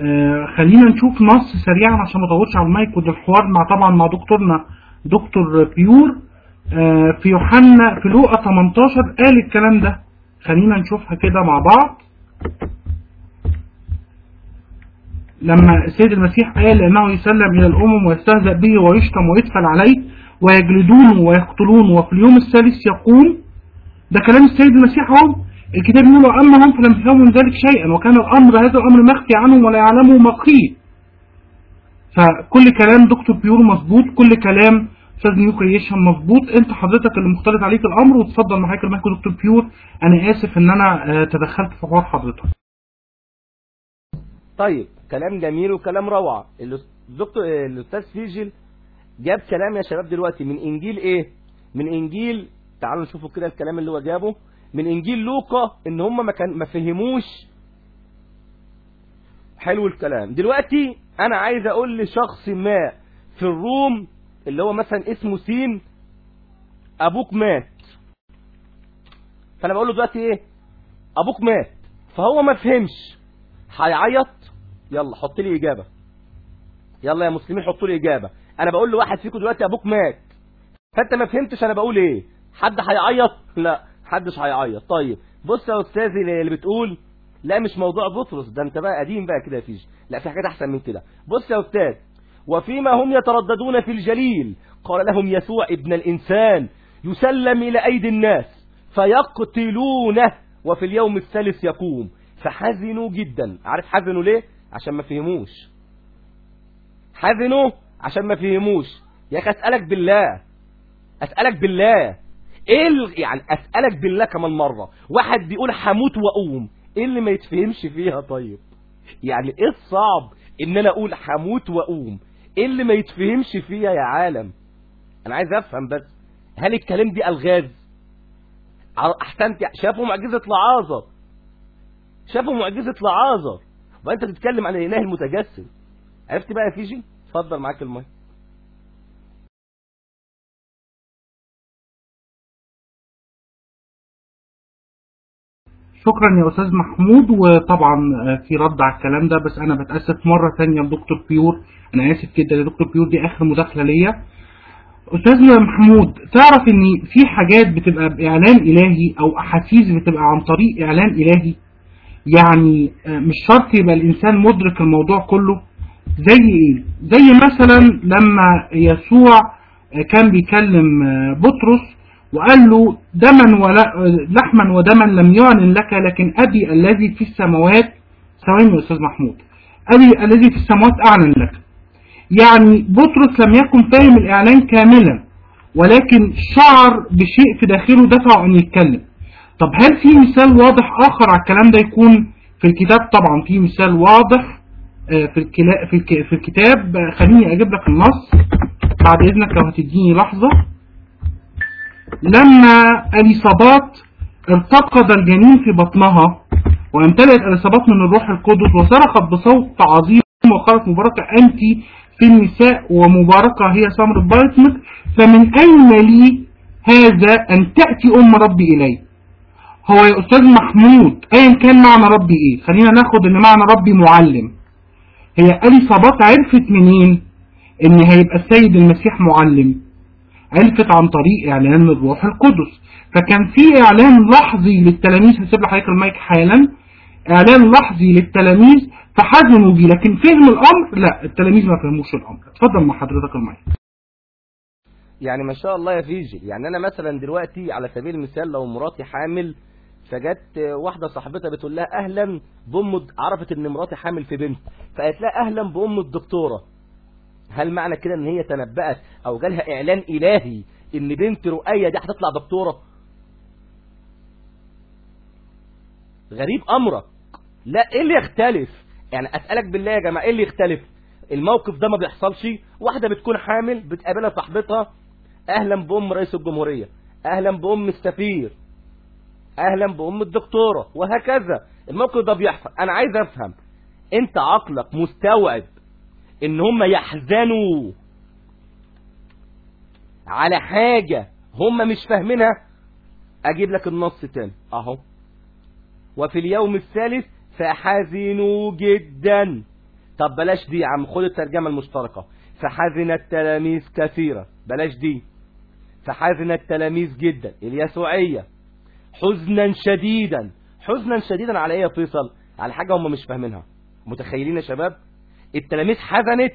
آه خلينا نشوف نص سريعا عشان ما اطولش على المايك. وده الحوار مع طبعا مع دكتورنا دكتور Pure. آه في يوحنا في لوقا 18 قال الكلام ده. خلينا نشوفها كده مع بعض. لما السيد المسيح قال إنه يسلم إلى الأمم ويستهزأ به ويشتم ويدفن عليه ويجلدونه ويقتلونه وفي اليوم الثالث يقوم. ده كلام السيد المسيح أهو. الكتاب يقول اما هم فلم يفهموا من ذلك شيئا وكان الأمر هذا الأمر مخفي عنهم ولا يعلموا مخفي فكل كلام دكتور Pure مظبوط كل كلام أستاذ New Creation مظبوط. أنت حضرتك اللي مختلط عليك الأمر وتفضل معاك المايك دكتور Pure. أنا آسف إن أنا تدخلت في حوار حضرتك. طيب كلام جميل وكلام روعة. الدكتور الأستاذ فيجل جاب كلام يا شباب دلوقتي من إنجيل إيه؟ من إنجيل تعالوا نشوفوا كده الكلام اللي هو جابه. من إنجيل لوقا إن هم ما كان ما فهموش. حلو الكلام. دلوقتي أنا عايز أقول لشخص ما في الروم اللي هو مثلا اسمه سين أبوك مات. فأنا بقول له دلوقتي إيه؟ أبوك مات. فهو ما فهمش. هيعيط؟ يلا حط لي إجابة. يلا يا مسلمين حطوا لي إجابة. أنا بقول لواحد فيكم دلوقتي أبوك مات. فأنت ما فهمتش أنا بقول إيه. حد هيعيط؟ لا. محدش هيعيط. طيب بص يا استاذي اللي بتقول لا مش موضوع بطرس ده انت بقى قديم بقى كده فيش. لا في حاجات أحسن من كده. بص يا أستاذ وفيما هم يترددون في الجليل قال لهم يسوع ابن الإنسان يسلم إلى أيدي الناس فيقتلونه وفي اليوم الثالث يقوم. فحزنوا جدا. عارف حزنوا ليه؟ عشان ما فهموش. حزنوا عشان ما فهموش. يا أخي أسألك بالله أسألك بالله إيه. يعني أسألك بالله كمان مرة. واحد بيقول هموت وأقوم. إيه اللي ما يتفهمش فيها طيب؟ يعني إيه الصعب إن أنا أقول هموت وأقوم؟ إيه اللي ما يتفهمش فيها يا عالم؟ أنا عايز أفهم بس. هل الكلام دي ألغاز؟ أحسنت شافوا معجزة لعازر شافوا معجزة لعازر وأنت بتتكلم عن الإله المتجسد عرفت بقى يا فيجي؟ اتفضل معاك المايك. شكرا يا أستاذ محمود وطبعا في رد على الكلام ده بس أنا بتأسف مرة ثانية لدكتور بيور. أنا آسف جدا يا دكتور بيور دي آخر مداخلة ليا. أستاذ محمود تعرف إن في حاجات بتبقى بإعلان إلهي أو أحاسيس بتبقى عن طريق إعلان إلهي؟ يعني مش شرط يبقى الإنسان مدرك الموضوع كله. زي إيه؟ زي مثلا لما يسوع كان بيكلم بطرس وقال له دما ولا لحما ودما لم يعلن لك لكن أبي الذي في السماوات ثواني يا أستاذ محمود. أبي الذي في السماوات أعلن لك. يعني بطرس لم يكن فاهم الإعلان كاملا ولكن شعر بشيء في داخله دفعه أن يتكلم. طب هل في مثال واضح آخر على الكلام ده يكون في الكتاب؟ طبعا في مثال واضح في في الكتاب. خليني أجيب لك النص بعد إذنك لو هتديني لحظة. لما اليصابات ارتقد الجنين في بطنها وامتلأت اليصابات من الروح القدس وصرخت بصوت عظيم وقالت مباركة أنت في النساء ومباركة هي ثمرة بطنك فمن أين لي هذا أن تأتي أم ربي إلي؟ هو يا أستاذ محمود أيا كان معنى ربي إيه؟ خلينا ناخد إن معنى ربي معلم. هي أليصابات عرفت منين؟ إن هيبقى السيد المسيح معلم. عرفت عن طريق إعلان الروح القدس. فكان في إعلان لحظي للتلاميذ هسيب لحضرتك المايك حالا. إعلان لحظي للتلاميذ فحزنوا بيه لكن فهم الأمر لا التلاميذ ما فهموش الأمر. اتفضل مع حضرتك المايك. يعني ما شاء الله يا فيجي. يعني أنا مثلا دلوقتي على سبيل المثال لو مراتي حامل فجت واحدة صاحبتها بتقول لها أهلا بأم عرفت إن مراتي حامل في بنت فقالت لها أهلا بأم الدكتورة. هل معنى كده إن هي تنبأت أو جالها إعلان إلهي إن بنت رؤية دي هتطلع دكتورة؟ غريب أمرك. لا إيه اللي يختلف؟ يعني أسألك بالله يا جماعة إيه اللي يختلف؟ الموقف ده ما بيحصلش؟ واحدة بتكون حامل بتقابلها صاحبتها أهلا بأم رئيس الجمهورية أهلا بأم السفير أهلا بأم الدكتورة وهكذا. الموقف ده بيحصل. أنا عايز أفهم أنت عقلك مستوعب إن هم يحزنوا. على حاجة هم مش فاهمينها أجيب لك النص تاني. أهو. وفي اليوم الثالث فحزنوا جدا. طب بلاش دي يا عم خد الترجمة المشتركة. فحزن التلاميذ كثيرا. بلاش دي. فحزن التلاميذ جدا. اليسوعية. حزنا شديدا. حزنا شديدا على إيه يا فيصل؟ على حاجة هم مش فاهمينها. متخيلين يا شباب؟ التلاميذ حزنت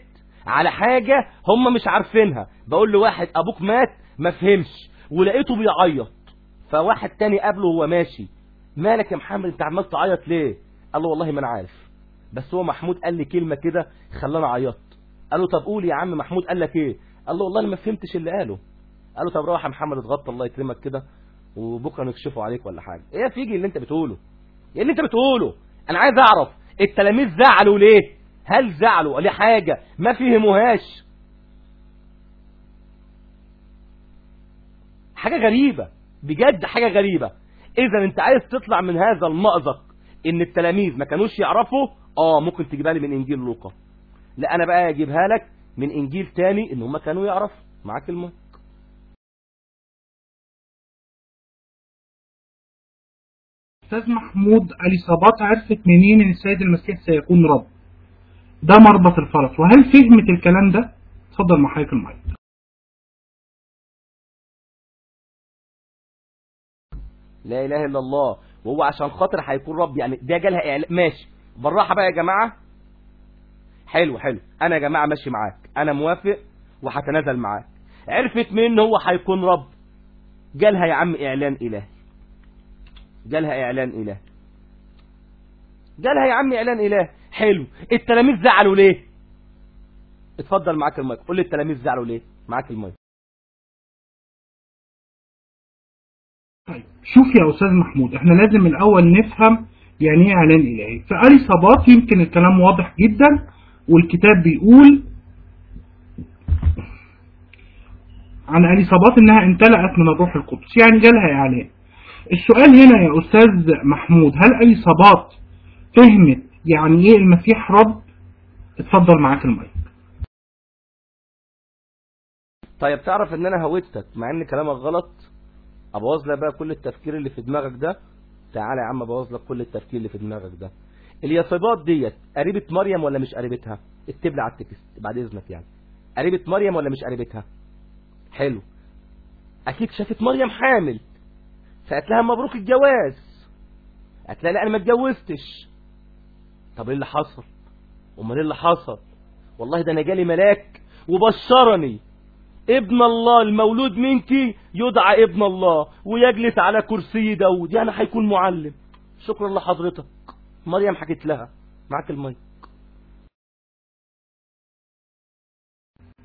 على حاجة هم مش عارفينها. بقول لواحد أبوك مات؟ ما فهمش. ولقيته بيعيط. فواحد تاني قبله وهو ماشي. مالك يا محمد؟ أنت عمال تعيط ليه؟ قال له والله ما أنا عارف. بس هو محمود قال لي كلمة كده خلاني عيطت. قال له طب قول يا عم محمود قال لك إيه؟ قال له والله ما فهمتش اللي قاله. قال له طب روح يا محمد اتغطى الله يكرمك كده وبكرة نكشفه عليك ولا حاجة. إيه فيجي اللي أنت بتقوله؟ إيه اللي أنت بتقوله؟ أنا عايز أعرف التلاميذ زعلوا ليه؟ هل زعلوا لحاجة؟ ما فهموهاش. حاجة غريبة بجد حاجة غريبة. إذا أنت عايز تطلع من هذا المأزق إن التلاميذ ما كانوش يعرفوا آه ممكن تجيبها لي من إنجيل لوقا. لا أنا بقى أجيبها لك من إنجيل تاني إن هم كانوا يعرفوا. معاك المايك أستاذ محمود اليصابات عرفت منين إن السيد المسيح سيكون رب؟ ده مربط الفرس. وهل فهمت الكلام ده؟ اتفضل حضرتك المايك. لا إله إلا الله. وهو عشان خاطر هيكون رب يعني ده جالها إعلان. ماشي. بالراحة بقى يا جماعة. حلو حلو. أنا يا جماعة ماشي معاك. أنا موافق وهتنازل معاك. عرفت مين هو هيكون رب؟ جالها يا عم إعلان إلهي. جالها إعلان إلهي. جالها يا عم إعلان إلهي. حلو. التلاميذ زعلوا ليه؟ اتفضل معاك المايك. قول لي التلاميذ زعلوا ليه؟ معاك المايك. طيب شوف يا أستاذ محمود إحنا لازم الأول نفهم يعني إيه إعلان إلهي. فآل صباط يمكن الكلام واضح جدا والكتاب بيقول عن آل صباط إنها امتلأت من الروح القدس يعني جالها إعلان. السؤال هنا يا أستاذ محمود هل صباط فهمت يعني إيه المسيح رب؟ اتفضل معاك المايك. طيب تعرف ان أنا هويتك مع ان كلامك غلط؟ ابوظ لك بقى كل التفكير اللي في دماغك ده. تعالى يا عم ابوظ لك كل التفكير اللي في دماغك ده. اليصيبات ديت قريبة مريم ولا مش قريبتها؟ اكتب لي على التكست بعد إذنك يعني. قريبة مريم ولا مش قريبتها؟ حلو. أكيد شافت مريم حامل فقالت لها مبروك الجواز. قالت لها لا أنا ما اتجوزتش. طب إيه اللي حصل؟ أمال إيه اللي حصل؟ والله ده أنا جالي ملاك وبشرني. ابن الله المولود منك يدعى ابن الله ويجلس على كرسي داود. يعني هيكون معلم. شكرا لحضرتك. مريم حكت لها. معاك المايك.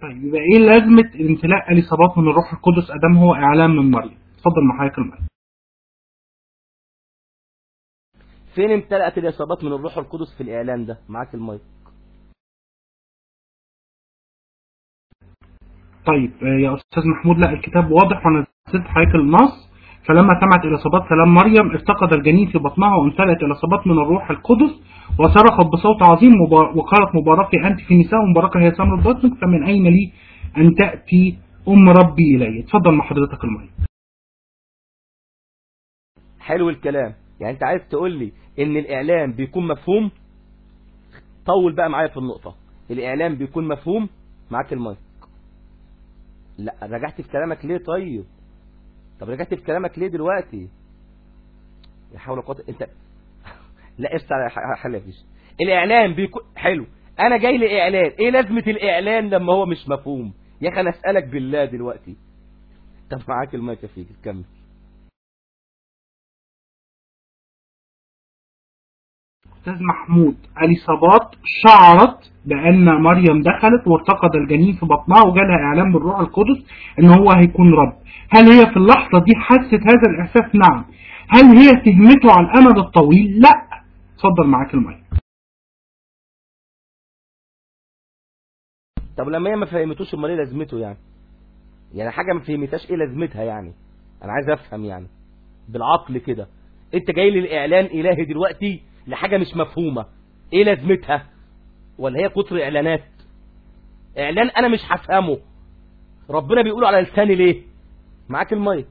طيب يبقى إيه لازمة امتلاء اليصابات من الروح القدس أدام هو اعلان من مريم؟ اتفضل مع حضرتك المايك. فين امتلأت اليصابات من الروح القدس في الإعلان ده؟ معاك المايك. طيب آه، يا أستاذ محمود لا الكتاب واضح وأنا نزلت حضرتك النص. فلما سمعت إليصابات كلام مريم ارتقد الجنين في بطنها وامتلأت إليصابات من الروح القدس وصرخت بصوت عظيم وقالت مباركة أنت في النساء ومباركة هي ثمرة بطنك فمن أين لي أن تأتي أم ربي إلي؟ اتفضل مع حضرتك المايك. حلو الكلام. يعني انت عايز تقول لي إن الإعلام بيكون مفهوم؟ طول بقى معايا في النقطة. الإعلام بيكون مفهوم؟ معاك المايك. لا رجعت في كلامك ليه طيب؟ طب رجعت في كلامك ليه دلوقتي؟ يا حول ولا قوة انت <laughs> لا افت على ح- حلافش الإعلام بيكون حلو. أنا جاي لاعلان إيه لازمة الاعلان لما هو مش مفهوم؟ يا أخي أنا أسألك بالله دلوقتي. طب معاك المايك يا فيك كمل. أستاذ محمود أليصابات شعرت بأن مريم دخلت وارتقد الجنين في بطنها وجالها إعلام من الروح القدس إن هو هيكون رب. هل هي في اللحظة دي حست هذا الإحساس؟ نعم. هل هي فهمته على الأمد الطويل؟ لا. اتفضل معاك المايك. طب لما هي ما فهمتوش أمال إيه لازمته يعني؟ يعني حاجة ما فهمتهاش إيه لازمتها يعني؟ أنا عايز أفهم يعني. بالعقل كده. أنت جاي لي الاعلان إلهي دلوقتي لحاجة مش مفهومة. إيه لازمتها؟ ولا هي كتر إعلانات؟ إعلان أنا مش هفهمه. ربنا بيقول على لساني ليه؟ معاك المايك.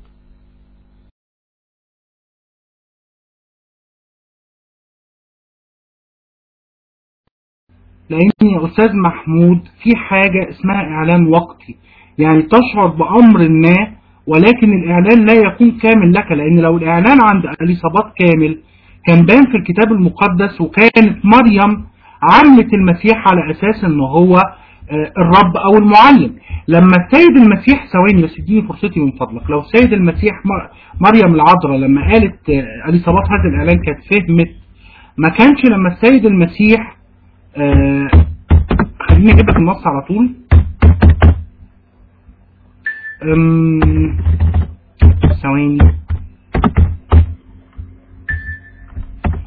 لأن يا أستاذ محمود في حاجة اسمها إعلان وقتي. يعني تشعر بأمر ما ولكن الإعلان لا يكون كامل لك لأن لو الإعلان عند أليصابات كامل كان بان في الكتاب المقدس وكانت مريم عملت المسيح على أساس أنه هو آه، الرب أو المعلم. لما السيد المسيح ثواني بس اديني فرصتي من فضلك. لو السيد المسيح مر- مريم العذراء لما قالت آه، أليصابات هذا الإعلان كانت فهمت. ما كانش لما السيد المسيح آه، خليني أجيب لك النص على طول. ثواني.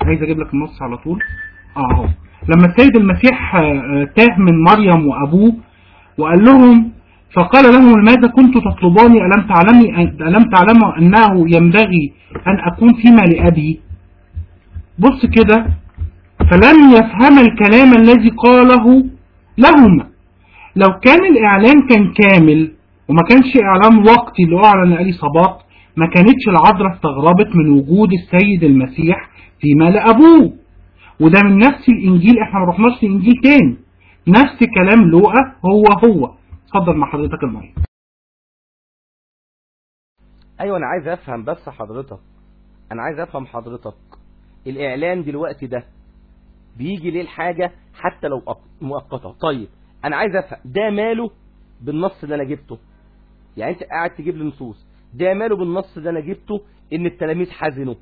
عايز أجيب لك النص على طول. آه أهو. لما السيد المسيح آه، آه، تاه من مريم وأبوه وقال لهم فقال لهم لماذا كنت تطلباني؟ ألم تعلمي ألم تعلموا أنه ينبغي أن أكون فيما لأبي بص كده فلم يفهم الكلام الذي قاله لهما لو كان الإعلان كان كامل وما كانش إعلان وقتي اللي أعلن عليه صباط ما كانتش العذراء استغربت من وجود السيد المسيح فيما لأبوه. وده من نفس الإنجيل إحنا ما رحناش لإنجيل تاني. نفس كلام لوقا هو هو. اتفضل مع حضرتك المايك أيوه أنا عايز أفهم بس حضرتك. أنا عايز أفهم حضرتك. الاعلان دلوقتي ده بيجي ليه الحاجة حتى لو مؤقتة؟ طيب أنا عايز أفهم ده ماله بالنص اللي أنا جبته؟ يعني أنت قاعد تجيب لي نصوص. ده ماله بالنص اللي أنا جبته إن التلاميذ حزنوا؟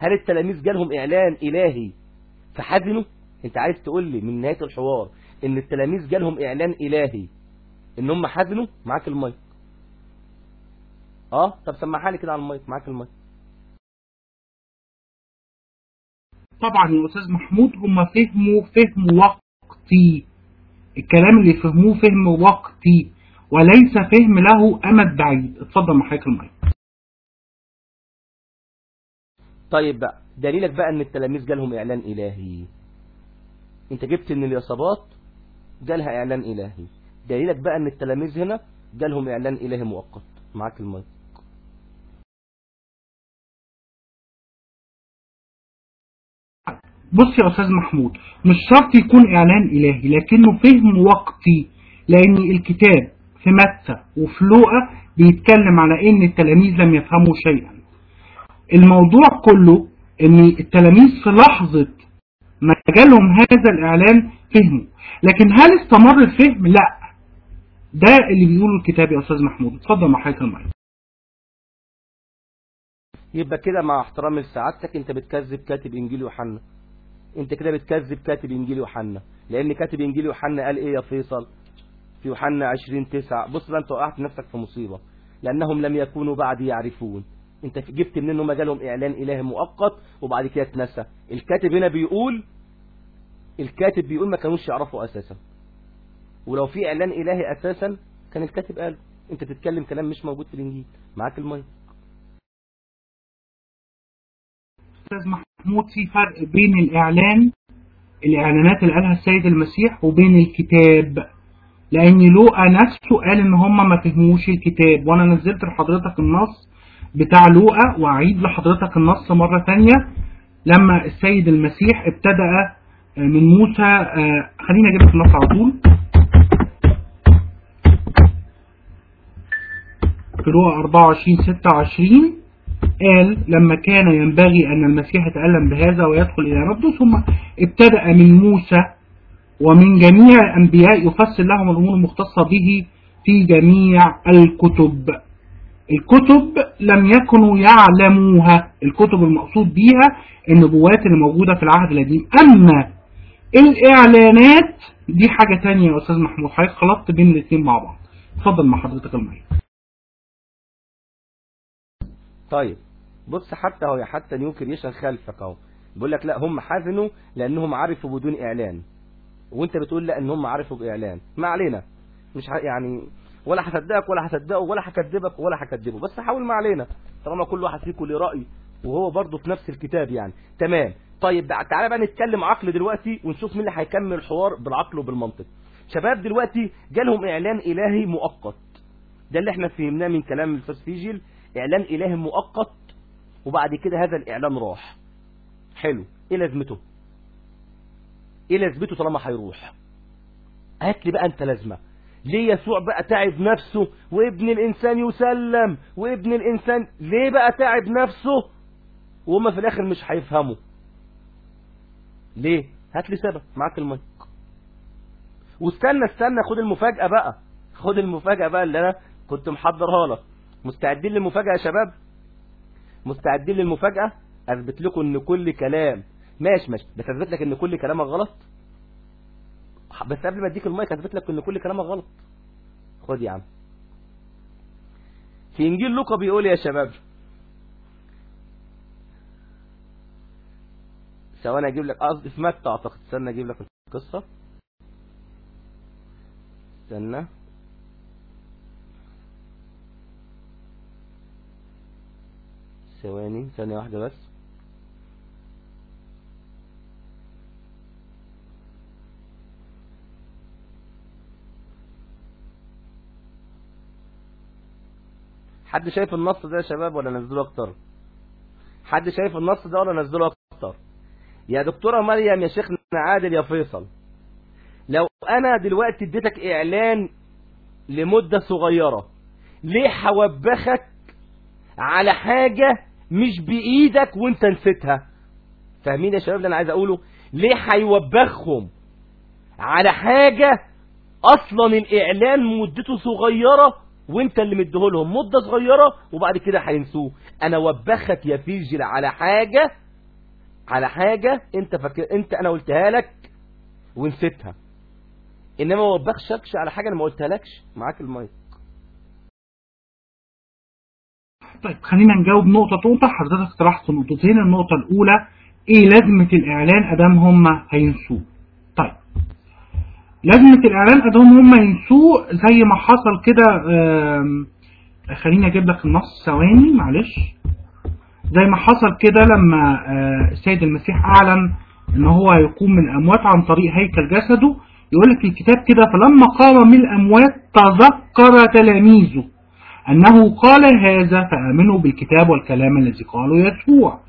هل التلاميذ جالهم إعلان إلهي فحزنوا؟ أنت عايز تقول لي من نهاية الحوار إن التلاميذ جالهم إعلان إلهي إن هم حزنوا؟ معاك المايك. آه؟ طب سمعها لي كده على المايك. معاك المايك. طبعا يا أستاذ محمود هم فهموا فهم وقتي. الكلام اللي فهموه فهم وقتي وليس فهم له أمد بعيد. اتفضل حضرتك المايك. طيب بقى دليلك بقى إن التلاميذ جالهم إعلان إلهي. أنت جبت إن اليصابات جالها إعلان إلهي. دليلك بقى إن التلاميذ هنا جالهم إعلان إلهي مؤقت. معاك المايك. بص يا أستاذ محمود مش شرط يكون إعلان إلهي لكنه فهم وقتي لأن الكتاب في متى وفي لوقا بيتكلم على إن التلاميذ لم يفهموا شيئا. الموضوع كله إن التلاميذ في لحظة ما جالهم هذا الإعلان فهموا. لكن هل استمر الفهم؟ لا. ده اللي بيقوله الكتاب يا أستاذ محمود. اتفضل مع حضرتك المايك يبقى كده مع احترامي لسعادتك انت بتكذب كاتب إنجيل يوحنا. انت كده بتكذب كاتب إنجيل يوحنا. لأن كاتب إنجيل يوحنا قال إيه يا فيصل؟ في يوحنا 20 9 بص بقى أنت وقعت نفسك في مصيبة. لأنهم لم يكونوا بعد يعرفون. انت جبت منين انهم جالهم إعلان الهي مؤقت وبعد كده اتنسى. الكاتب هنا بيقول الكاتب بيقول ما كانوش يعرفوا أساسا. ولو في إعلان إلهي أساسا كان الكاتب قال انت تتكلم كلام مش موجود في الإنجيل. معاك المايك. أستاذ محمود في فرق بين الإعلان الإعلانات اللي قالها السيد المسيح وبين الكتاب. لأن لوقا نفسه قال إن هم ما فهموش الكتاب. وأنا نزلت لحضرتك النص بتاع لوقا وأعيد لحضرتك النص مرة تانية لما السيد المسيح ابتدأ من موسى آه، خليني أجيب لك النص على طول. في لوقا 24 26 قال لما كان ينبغي أن المسيح يتألم بهذا ويدخل إلى نبضه ثم ابتدأ من موسى ومن جميع الأنبياء يفسر لهم الأمور المختصة به في جميع الكتب. الكتب لم يكونوا يعلموها. الكتب المقصود بيها النبوات اللي موجودة في العهد القديم. أما الإعلانات دي حاجة تانية يا أستاذ محمود. حضرتك خلطت بين الاثنين مع بعض. اتفضل مع حضرتك المايك طيب بص حتى هو حتى نيوكر يشن خلفك اهو. بيقول لك لا هم حزنوا لأنهم عرفوا بدون إعلان. وأنت بتقول لا إن هم عرفوا بإعلان. ما علينا. مش. يعني ولا هصدقك ولا هصدقه ولا هكذبك ولا هكذبه. بس حاول ما علينا. طالما كل واحد فيكم له رأي وهو برضه في نفس الكتاب يعني. تمام. طيب تعالى بقى نتكلم عقل دلوقتي ونشوف مين اللي هيكمل الحوار بالعقل وبالمنطق. شباب دلوقتي جالهم إعلان إلهي مؤقت. ده اللي إحنا فهمناه من كلام الفسفيجل إعلان إلهي مؤقت وبعد كده هذا الإعلان راح. حلو. إيه لازمته؟ إيه لازمته طالما هيروح؟ هات لي بقى أنت لازمة. ليه يسوع بقى تعب نفسه وابن الإنسان يسلم وابن الإنسان ليه بقى تعب نفسه وهم في الآخر مش هيفهموا؟ ليه؟ هات لي سبب معاك المايك. واستنى استنى خد المفاجأة بقى. خد المفاجأة بقى اللي أنا كنت محضرها لك. مستعدين للمفاجأة يا شباب؟ مستعدين للمفاجأة؟ أثبت لكم إن كل كلام ماشي ماشي. بس أثبت لك إن كل كلامك غلط؟ بس قبل ما اديك المايك اثبت لك ان كل كلامك غلط. خد يا عم. في انجيل لوقا بيقول يا شباب ثواني أجيب لك قصدي في متى اعتقد؟ استنى أجيب لك القصة. استنى. ثواني ثانية واحدة بس. حد شايف النص ده يا شباب ولا نزله أكتر؟ حد شايف النص ده ولا نزله أكتر؟ يا دكتورة مريم يا شيخنا عادل يا فيصل. لو أنا دلوقتي اديتك إعلان لمدة صغيرة ليه حوبخك على حاجة مش بإيدك وأنت نسيتها؟ فاهمين يا شباب اللي أنا عايز أقوله؟ ليه هيوبخهم على حاجة أصلا الإعلان مدته صغيرة وانت اللي مديهولهم مدة صغيرة وبعد كده هينسوه. أنا وبخك يا فيجل على حاجة على حاجة انت فاكر انت أنا قلتها لك ونسيتها. إنما ما وبخشكش على حاجة أنا ما قلتها لكش معاك المايك. طيب خلينا نجاوب نقطة نقطة حضرتك طرحت نقطتين. النقطة الأولى إيه لازمة الإعلان أدام هم هينسوه؟ طيب. لازمة الإعلان أدام هم ينسوه زي ما حصل كده خليني أجيب لك النص ثواني معلش. زي ما حصل كده لما آه، السيد المسيح أعلن إن هو هيقوم من الأموات عن طريق هيكل جسده. يقول لك الكتاب كده فلما قام من الأموات تذكر تلاميذه أنه قال هذا فآمنوا بالكتاب والكلام الذي قاله يسوع.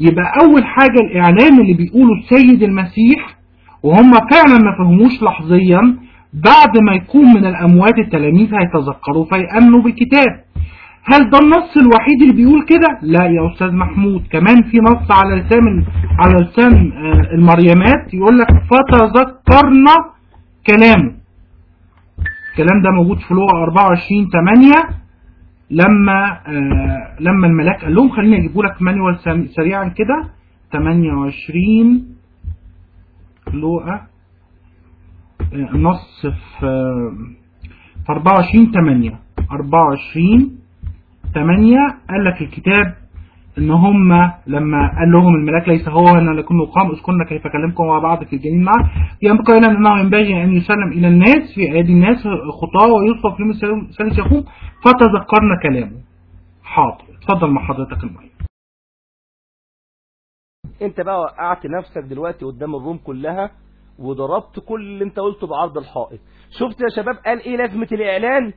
يبقى أول حاجة الإعلان اللي بيقوله السيد المسيح وهم فعلا ما فهموش لحظيا بعد ما يكون من الأموات التلاميذ هيتذكروا فيأمنوا بالكتاب. هل ده النص الوحيد اللي بيقول كده؟ لا يا أستاذ محمود. كمان في نص على لسان على لسان آه، المريمات يقول لك فتذكرنا كلامه الكلام ده موجود في لغة 24 8 لما آه لما الملاك قال لهم خليني اجيبه لك مانيوال سريعا كده. 28 لغة آه نص في في 24 8 24 8 قال لك الكتاب إن هم لما قال لهم الملاك ليس هو أنا لكن قام اذكرنا كيف كلمكم مع بعض في الجنين معه. ينبغي لنا انه ينبغي أن يسلم إلى الناس في أيدي الناس خطاة ويوصف لهم الثالث يقوم فتذكرنا كلامه. حاضر. اتفضل مع حضرتك المايك انت بقى وقعت نفسك دلوقتي قدام الروم كلها وضربت كل اللي انت قلته بعرض الحائط. شفت يا شباب قال إيه لازمة الاعلان؟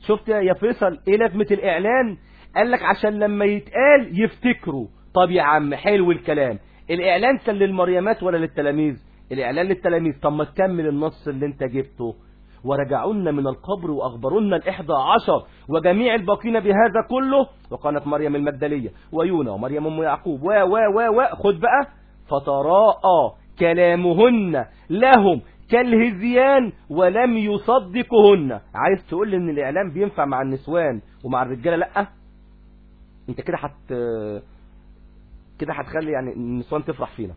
شفت يا فيصل إيه لازمة الاعلان؟ قال لك عشان لما يتقال يفتكروا. طب يا عم حلو الكلام. الاعلان كان للمريمات ولا للتلاميذ؟ الاعلان للتلاميذ. طب ما تكمل النص اللي انت جبته. ورجعونا من القبر وأخبرونا الإحدى عشر وجميع الباقين بهذا كله. وقالت مريم المجدلية ويونا ومريم أم يعقوب و و و و خد بقى. فتراءى كلامهن لهم كالهزيان ولم يصدقهن. عايز تقول لي إن الإعلام بينفع مع النسوان ومع الرجالة؟ لأ. أنت كده هت كده هتخلي يعني النسوان تفرح فينا.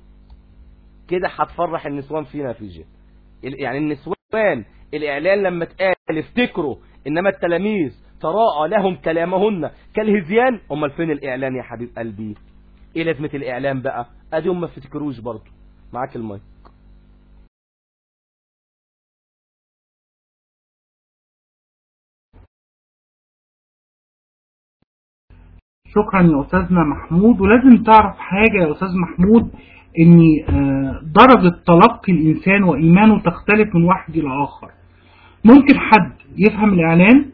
كده هتفرح النسوان فينا في جي يعني النسوان الإعلان لما اتقال افتكروا إنما التلاميذ تراءى لهم كلامهن كالهزيان. أمال فين الإعلان يا حبيب قلبي؟ إيه لازمة الإعلان بقى؟ أدي هم ما افتكروش برضه. معاك المايك. شكرا يا أستاذنا محمود. ولازم تعرف حاجة يا أستاذ محمود إن آه، درجة تلقي الإنسان وإيمانه تختلف من واحد إلى آخر. ممكن حد يفهم الإعلان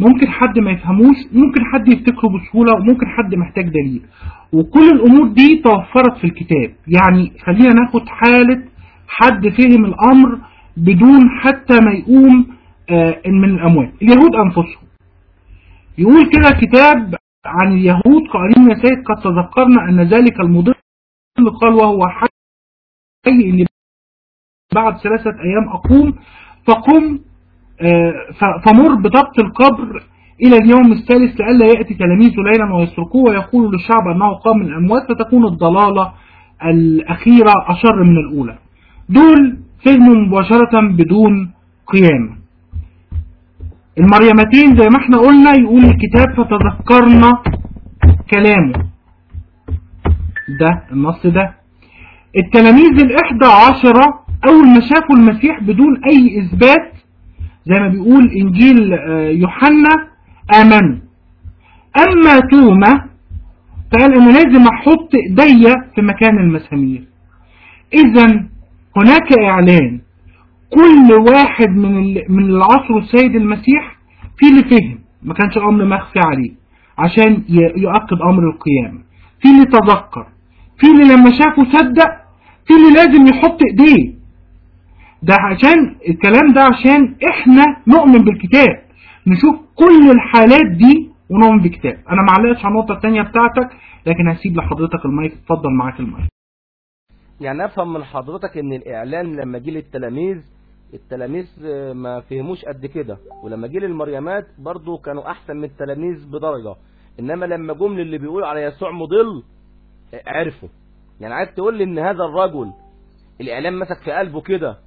ممكن حد ما يفهموش ممكن حد يفتكره بسهولة وممكن حد محتاج دليل. وكل الأمور دي توفرت في الكتاب. يعني خلينا ناخد حالة حد فهم الأمر بدون حتى ما يقوم آه، من الأموات اليهود أنفسهم. يقول كده كتاب عن اليهود قائلين يا سيد قد تذكرنا أن ذلك المضل قال وهو حي إني بعد ثلاثة أيام أقوم فقم فمر بضبط القبر إلى اليوم الثالث لئلا يأتي تلاميذه ليلا ويسرقوه ويقول للشعب أنه قام من الأموات فتكون الضلالة الأخيرة أشر من الأولى. دول فهموا مباشرة بدون قيامة المريمتين زي ما إحنا قلنا يقول الكتاب فتذكرنا كلامه. ده النص ده. التلاميذ الإحدى عشرة أول ما شافوا المسيح بدون أي إثبات زي ما بيقول إنجيل آه، يوحنا آمنوا أما توما فقال أنا لازم أحط إيديا في مكان المسامير. إذا هناك إعلان. كل واحد من من العصر السيد المسيح في اللي فهم. ما كانش أمر مخفي عليه. عشان يؤكد أمر القيامة. في اللي تذكر. في اللي لما شافه صدق في اللي لازم يحط إيديه. ده عشان الكلام ده عشان إحنا نؤمن بالكتاب. نشوف كل الحالات دي ونؤمن بالكتاب. أنا معلقش على النقطة الثانية بتاعتك لكن هسيب لحضرتك المايك. اتفضل معاك المايك. يعني أفهم من حضرتك إن الإعلان لما جه للتلاميذ التلاميذ ما فهموش قد كده. ولما جه للمريمات برضو كانوا أحسن من التلاميذ بدرجة. إنما لما جم للي بيقول على يسوع مضل عرفوا. يعني عايز تقول لي إن هذا الرجل الاعلان مسك في قلبه كده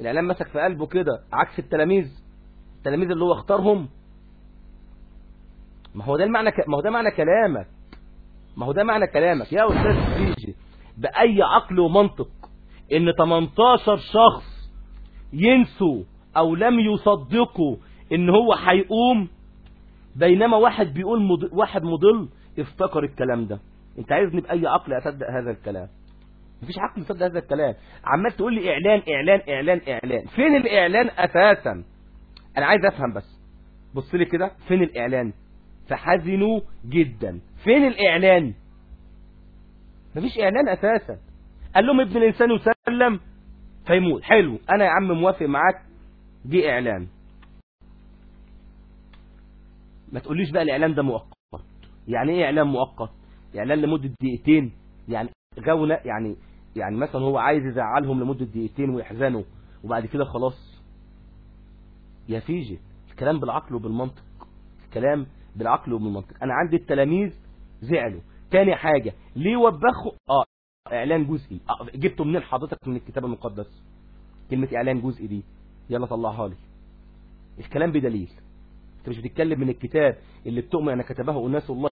الاعلان مسك في قلبه كده عكس التلاميذ التلاميذ اللي هو اختارهم. ما هو ده المعنى ك... ما هو ده معنى كلامك. ما هو ده معنى كلامك. يا أستاذ فيجي بأي عقل ومنطق إن 18 شخص ينسوا أو لم يصدقوا إن هو هيقوم بينما واحد بيقول مض... واحد مضل افتكر الكلام ده. أنت عايزني بأي عقل أصدق هذا الكلام؟ مفيش عقل يصدق هذا الكلام. عمال تقول لي إعلان إعلان إعلان إعلان. فين الإعلان أساسا؟ أنا عايز أفهم بس. بص لي كده فين الإعلان؟ فحزنوا جدا. فين الإعلان؟ مفيش إعلان أساسا. قال لهم ابن الإنسان يسلم فيموت. حلو. أنا يا عم موافق معاك دي إعلان. ما تقوليش بقى الإعلان ده مؤقت. يعني إيه إعلان مؤقت؟ إعلان لمدة دقيقتين. يعني غونه يعني يعني مثلا هو عايز يزعلهم لمدة دقيقتين ويحزنوا وبعد كده خلاص. يا فيجي الكلام بالعقل وبالمنطق. الكلام بالعقل وبالمنطق. أنا عندي التلاميذ زعلوا. تاني حاجة ليه وبخوا؟ آه إعلان جزئي. آه جبته منين؟ حضرتك من الكتاب المقدس. كلمة إعلان جزئي دي. يلا طلعها لي. الكلام بدليل. أنت مش بتتكلم من الكتاب اللي بتؤمن ان كتبه اناس الله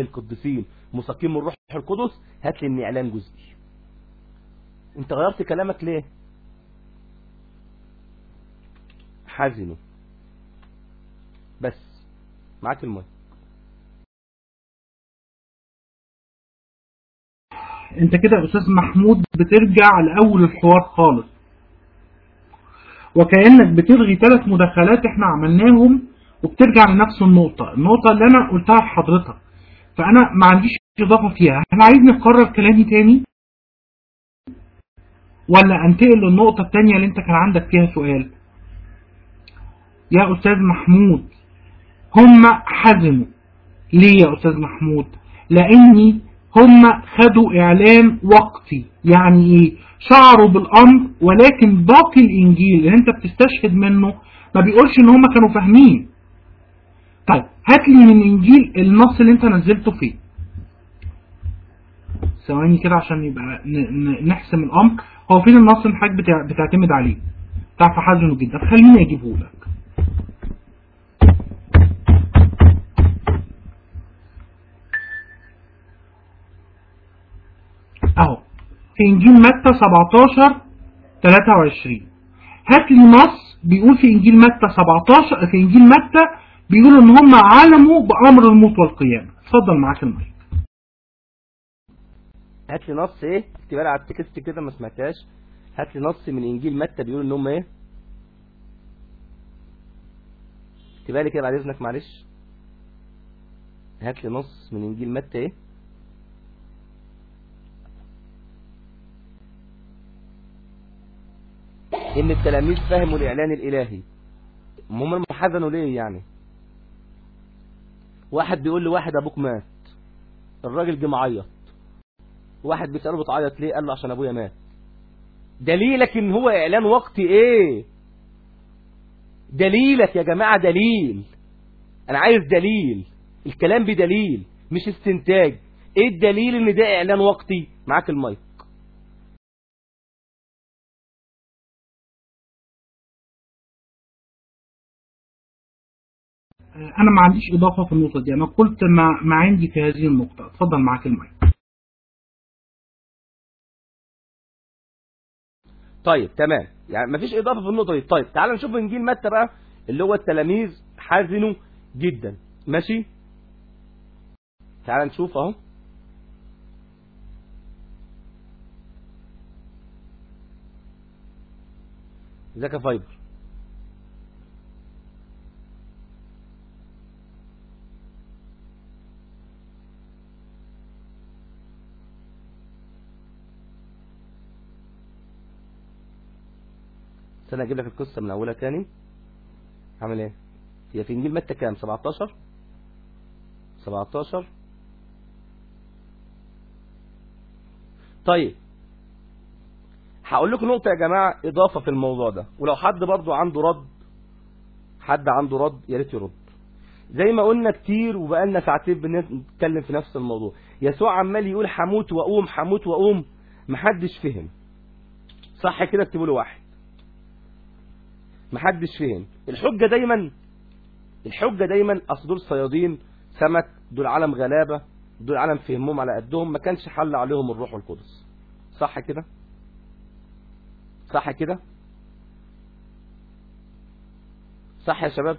القديسين مساقين من الروح القدس هات لي ان إعلان جزئي. أنت غيرت كلامك ليه؟ حزنوا بس معاك المايك. أنت كده يا أستاذ محمود بترجع لأول الحوار خالص. وكأنك بتلغي ثلاث مداخلات إحنا عملناهم وبترجع لنفس النقطة. النقطة اللي أنا قلتها لحضرتك. فأنا ما عنديش إضافة فيها. هل عايزني اكرر كلامي تاني؟ ولا أنتقل للنقطة التانية اللي أنت كان عندك فيها سؤال؟ يا أستاذ محمود هم حزنوا. ليه يا أستاذ محمود؟ لأني هم خدوا اعلان وقتي. يعني إيه؟ شعروا بالأمر ولكن باقي الإنجيل اللي أنت بتستشهد منه ما بيقولش إن هم كانوا فاهمين. طيب هات لي من إنجيل النص اللي أنت نزلته فيه. ثواني كده عشان يبقى نحسم الأمر. هو فين النص اللي حضرتك بتع- بتعتمد عليه؟ تعرف حزنه جدا خليني أجيبه لك. أهو. في إنجيل متى 17 23 هات لي نص بيقول في إنجيل متى 17 في إنجيل متى بيقول ان هم علموا بأمر الموت والقيامة. اتفضل معاك المايك هات لي نص إيه؟ اكتبها لي على ال text كده ما سمعتهاش. هات لي نص من إنجيل متى بيقول إن هم إيه؟ اكتبها لي كده بعد إذنك معلش. هات لي نص من إنجيل متى إيه؟ إن التلاميذ فهموا الإعلان الإلهي. هم حزنوا ليه يعني؟ واحد بيقول لواحد أبوك مات. الراجل جه معيط. واحد بيسأله بتعيط ليه؟ قال له عشان أبويا مات. دليلك إن هو إعلان وقتي إيه؟ دليلك يا جماعة دليل. أنا عايز دليل. الكلام بدليل مش استنتاج. إيه الدليل إن ده إعلان وقتي؟ معاك المايك. أنا ما عنديش إضافة في النقطة دي. أنا قلت ما, ما عندي في هذه النقطة. اتفضل معاك المايك. طيب تمام. يعني مفيش إضافة في النقطة دي. طيب تعال نشوف إنجيل متى بقى اللي هو التلاميذ حزنوا جدا. ماشي؟ تعال نشوف أهو. إزيك يا فايبر؟ استنى أجيب لك القصة من أولها تاني. عامل إيه؟ هي في انجيل متى كام؟ 17 17 طيب. هقول لكم نقطة يا جماعة إضافة في الموضوع ده. ولو حد برضو عنده رد حد عنده رد يا ريت يرد. زي ما قلنا كتير وبقالنا ساعتين بنتكلم في نفس الموضوع. يسوع عمال يقول حموت وأقوم حموت وأقوم. محدش فهم. صح كده؟ اكتبوا له واحد. محدش فهم الحجة دايما الحجة دايما اصل دول صيادين سمك دول عالم غلابة دول عالم فهمهم على قدهم ما كانش حل عليهم الروح القدس صح كده؟ صح كده؟ صح يا شباب؟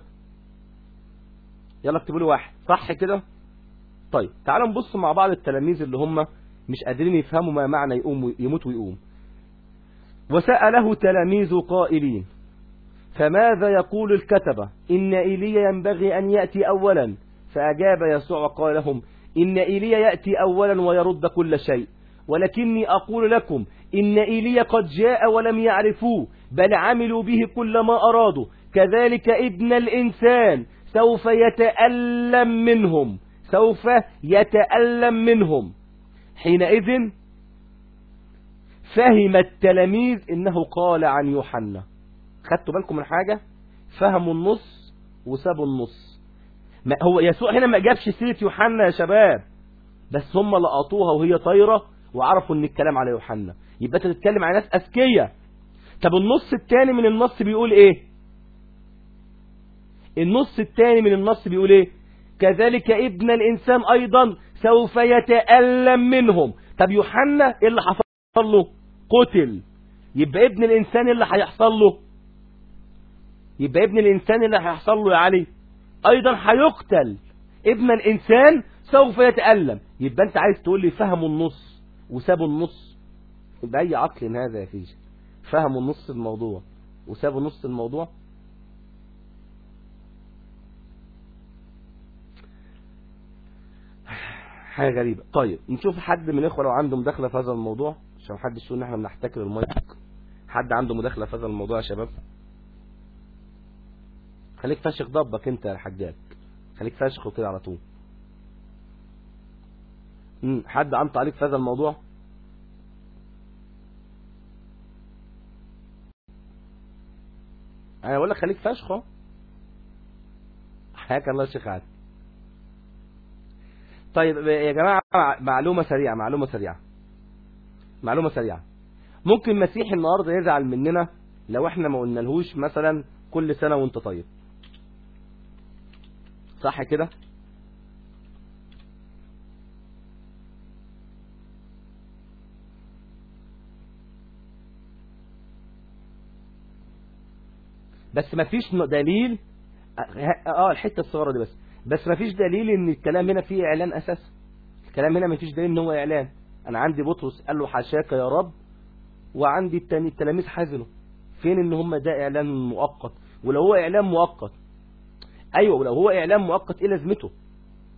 يلا اكتبوا لي واحد. صح كده؟ طيب تعالوا نبص مع بعض التلاميذ اللي هم مش قادرين يفهموا ما معنى يقوم يموت ويقوم. وسأله تلاميذ قائلين فماذا يقول الكتبة؟ إن إيليا ينبغي أن يأتي أولا. فأجاب يسوع وقال لهم إن إيليا يأتي أولا ويرد كل شيء. ولكني أقول لكم إن إيليا قد جاء ولم يعرفوه بل عملوا به كل ما أرادوا. كذلك ابن الإنسان سوف يتألم منهم. سوف يتألم منهم. حينئذ فهم التلاميذ إنه قال عن يوحنا. خدتوا بالكم من حاجة؟ فهموا النص وسابوا النص. ما هو يسوع هنا ما جابش سيرة يوحنا يا شباب بس هم لقطوها وهي طايرة وعرفوا إن الكلام على يوحنا. يبقى أنت تتكلم على ناس أذكياء. طب النص الثاني من النص بيقول إيه؟ النص الثاني من النص بيقول إيه؟ كذلك ابن الإنسان أيضا سوف يتألم منهم. طب يوحنا إيه اللي حصل له؟ قتل. يبقى ابن الإنسان إيه اللي هيحصل له؟ يبقى ابن الإنسان اللي هيحصل له يا علي أيضا هيقتل. ابن الإنسان سوف يتألم. يبقى أنت عايز تقول لي فهموا النص وسابوا النص؟ بأي عقل هذا يا فيجي فهموا نص الموضوع وسابوا نص الموضوع؟ حاجة غريبة. طيب نشوف حد من الاخوة لو عنده مداخلة في هذا الموضوع؟ عشان محدش يقول إن إحنا بنحتكر المايك. حد عنده مداخلة في هذا الموضوع يا شباب؟ خليك فاشخ ضبك انت يا حجاج. خليك فاشخ وكده على طول. حد عنده تعليق في هذا الموضوع؟ أنا بقول لك خليك فاشخ أهو. حياك الله يا شيخ عادل. طيب يا جماعة معلومة سريعة معلومة سريعة. معلومة سريعة. ممكن مسيحي النهاردة يزعل مننا لو إحنا ما قلنا لهوش مثلا كل سنة وإنت طيب. صح كده؟ بس مفيش دليل آه الحتة الصغيرة دي بس. بس مفيش دليل إن الكلام هنا فيه إعلان أساسا. الكلام هنا مفيش دليل إن هو إعلان. أنا عندي بطرس قال له حاشاك يا رب وعندي التاني التلاميذ حزنوا. فين إن هم ده إعلان مؤقت؟ ولو هو إعلان مؤقت أيوه ولو هو اعلان مؤقت إيه لازمته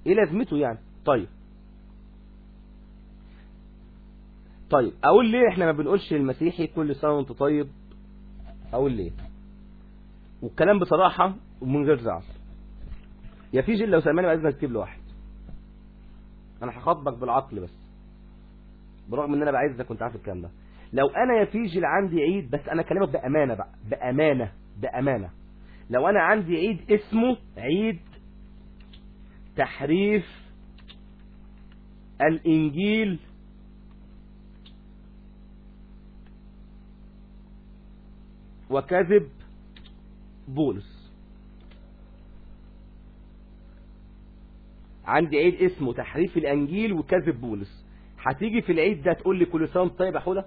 إيه لازمته يعني. طيب. طيب أقول ليه إحنا ما بنقولش للمسيحي كل سنة وأنت طيب؟ أقول ليه؟ والكلام بصراحة ومن غير زعل. يا فيجي لو سامعني عايزنا أكتب له واحد. أنا هخاطبك بالعقل بس. برغم إن أنا بعايزك كنت عارف الكلام ده. لو أنا يا فيجي عندي عيد بس أنا كلامك بأمانة بقى. بأمانة. بأمانة. لو أنا عندي عيد اسمه عيد تحريف الإنجيل وكذب بولس. عندي عيد اسمه تحريف الإنجيل وكذب بولس. هتيجي في العيد ده تقول لي كل سنة طيب يا حوله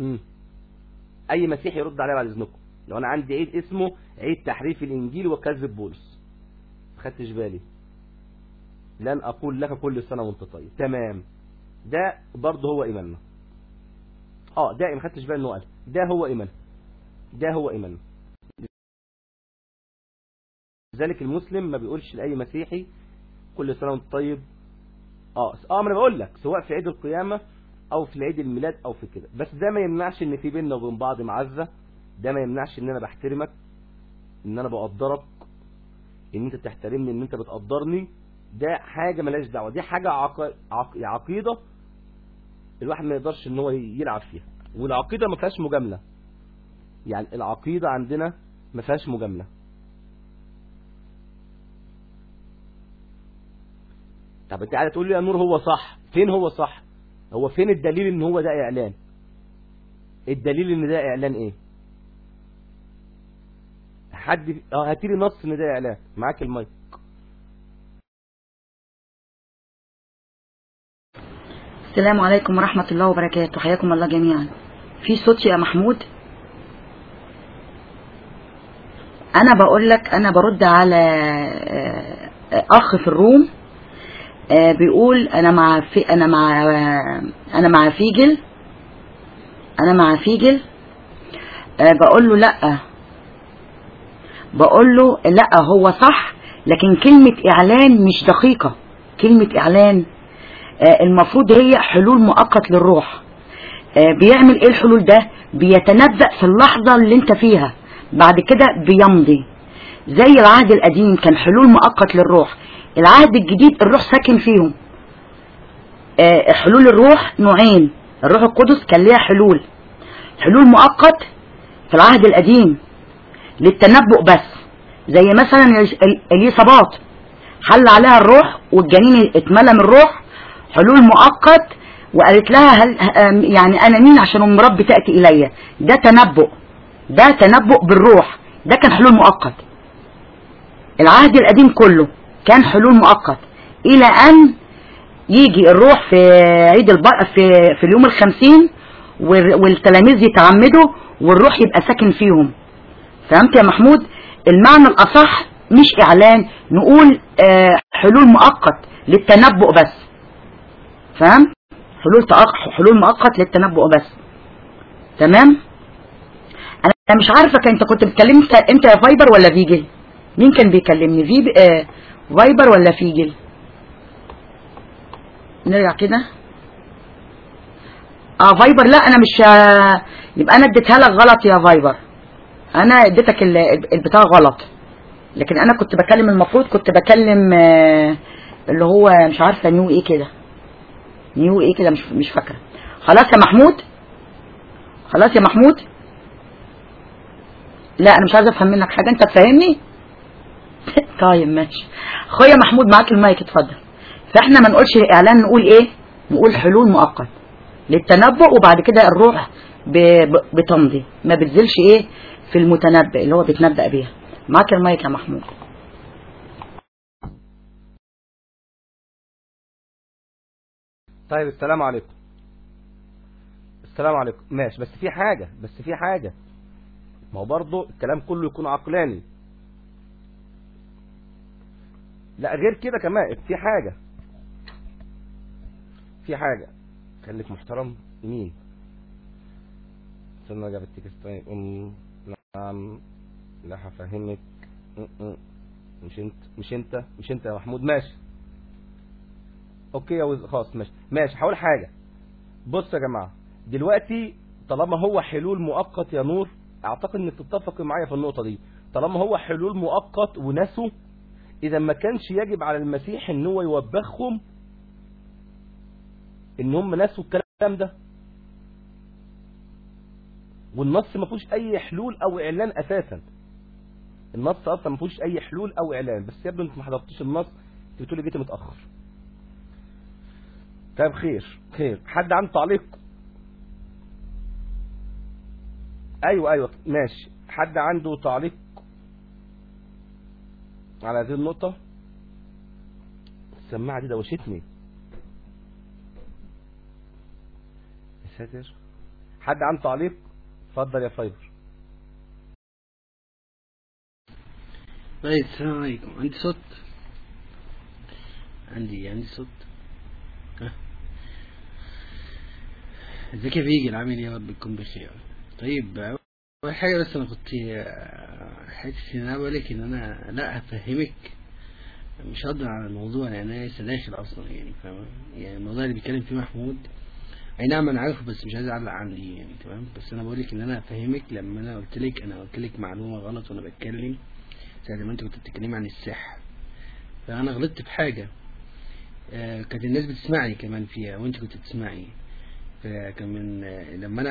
امم أي مسيحي يرد عليا بعد إذنكم. لو أنا عندي عيد اسمه عيد تحريف الإنجيل وكذب بولس. ما خدتش بالي. لن أقول لك كل سنة وأنت طيب. تمام. ده برضه هو إيماننا. آه ده ما خدتش بالي إنه قال. ده هو إيمان. ده هو إيمان. لذلك المسلم ما بيقولش لأي مسيحي كل سنة وأنت طيب. آه آه ما أنا بقول لك سواء في عيد القيامة أو في عيد الميلاد أو في كده. بس ده ما يمنعش إن في بيننا وبين بعض معزة. ده ما يمنعش إن أنا بحترمك إن أنا بقدرك إن أنت بتحترمني إن أنت بتقدرني. ده حاجة ملاش دعوة. دي حاجة عق... عق... عقيدة الواحد ما يقدرش إن هو يلعب فيها. والعقيدة ما فيهاش مجاملة. يعني العقيدة عندنا ما فيهاش مجاملة. طب أنت قاعد تقول لي يا نور هو صح. فين هو صح؟ هو فين الدليل إن هو ده إعلان؟ الدليل إن ده إعلان إيه؟ حد آه هاتي لي نص إن ده إعلان. معاك المايك. السلام عليكم ورحمة الله وبركاته. حياكم الله جميعا. في صوت يا محمود؟ أنا بقول لك أنا برد على أخ في الروم. بيقول أنا مع في أنا مع أنا مع فيجل. أنا مع فيجل. بقول له لأ. بقول له لأ هو صح لكن كلمة إعلان مش دقيقة. كلمة إعلان المفروض هي حلول مؤقت للروح. بيعمل إيه الحلول ده؟ بيتنبأ في اللحظة اللي أنت فيها. بعد كده بيمضي. زي العهد القديم كان حلول مؤقت للروح. العهد الجديد الروح ساكن فيهم. حلول الروح نوعين. الروح القدس كان ليها حلول. حلول مؤقت في العهد القديم للتنبؤ بس زي مثلا اليصابات حل عليها الروح والجنين اتملى من الروح. حلول مؤقت وقالت لها هل يعني أنا مين عشان أم رب تأتي الي ده تنبؤ. ده تنبؤ بالروح. ده كان حلول مؤقت. العهد القديم كله. كان حلول مؤقت إلى أن يجي الروح في عيد البقر في في اليوم الخمسين وال- والتلاميذ يتعمدوا والروح يبقى ساكن فيهم. فهمت يا محمود؟ المعنى الأصح مش إعلان نقول آه، حلول مؤقت للتنبؤ بس. فاهم حلول حلول مؤقت للتنبؤ بس. تمام؟ أنا مش عارفه أنت كنت بتكلمني أنت يا فايبر ولا فيجل؟ مين كان بيكلمني؟ في آه فايبر ولا فيجل؟ نرجع كده. آه فايبر. لا أنا مش آه، يبقى أنا اديتها لك غلط يا فايبر. أنا اديتك ال- البتاع غلط. لكن أنا كنت بكلم المفروض كنت بكلم آه، اللي هو مش عارفة نيو إيه كده. نيو إيه كده مش مش فاكرة. خلاص يا محمود؟ خلاص يا محمود؟ لا أنا مش عايزة أفهم منك حاجة. أنت تفهمني <laughs> طيب ماشي. أخويا محمود معاك المايك اتفضل. فإحنا ما نقولش إعلان نقول إيه؟ نقول حلول مؤقت للتنبؤ وبعد كده الروح بتمضي. ما بتزلش إيه؟ في المتنبئ اللي هو بيتنبأ بيها. معاك المايك يا محمود. طيب السلام عليكم. السلام عليكم. ماشي بس في حاجة بس في حاجة. ما هو برضه الكلام كله يكون عقلاني. لا غير كده كمان في حاجة. في حاجة. خليك محترم. مين؟ استنى جاب التكست تاني. أم نعم لا هفهمك. مش أنت مش أنت مش أنت يا محمود. ماشي. أوكي يا وز... خلاص ماشي. ماشي هقول حاجة. بص يا جماعة دلوقتي طالما هو حلول مؤقت يا نور أعتقد إنك تتفق معايا في النقطة دي. طالما هو حلول مؤقت ونسوا إذا ما كانش يجب على المسيح إن هو يوبخهم إن هم نسوا الكلام ده. والنص ما فيهوش أي حلول أو إعلان أساسا. النص أصلا ما فيهوش أي حلول أو إعلان. بس يبدو انك ما حضرتش النص. أنت بتقولي جيت متأخر. طيب خير خير. حد عنده تعليق؟ أيوه أيوه. ماشي. حد عنده تعليق؟ على هذه النقطة. السماعة دي دوشتني. ساتر. حد عنده تعليق؟ اتفضل يا فايبر طيب السلام عليكم. عندي صوت؟ عندي عندي صوت. ازيك يا فيجل عامل إيه يا رب تكون بخير. طيب حاجة بس أنا كنت بقول لك ان أنا لا هفهمك مش هقدر على الموضوع لأن أنا لسه داخل أصلا يعني فاهم؟ يعني الموضوع اللي بيتكلم فيه محمود. أي نعم أنا عارفه بس مش عايز أعلق عندي يعني تمام؟ بس أنا بقول لك إن أنا هفهمك لما أنا قلت لك أنا قلت لك معلومة غلط وأنا بتكلم ساعة ما أنت كنت بتتكلمي عن السحر. فأنا غلطت في حاجة آه، كانت الناس بتسمعني كمان فيها وأنت كنت بتسمعي. فكان من آه، لما أنا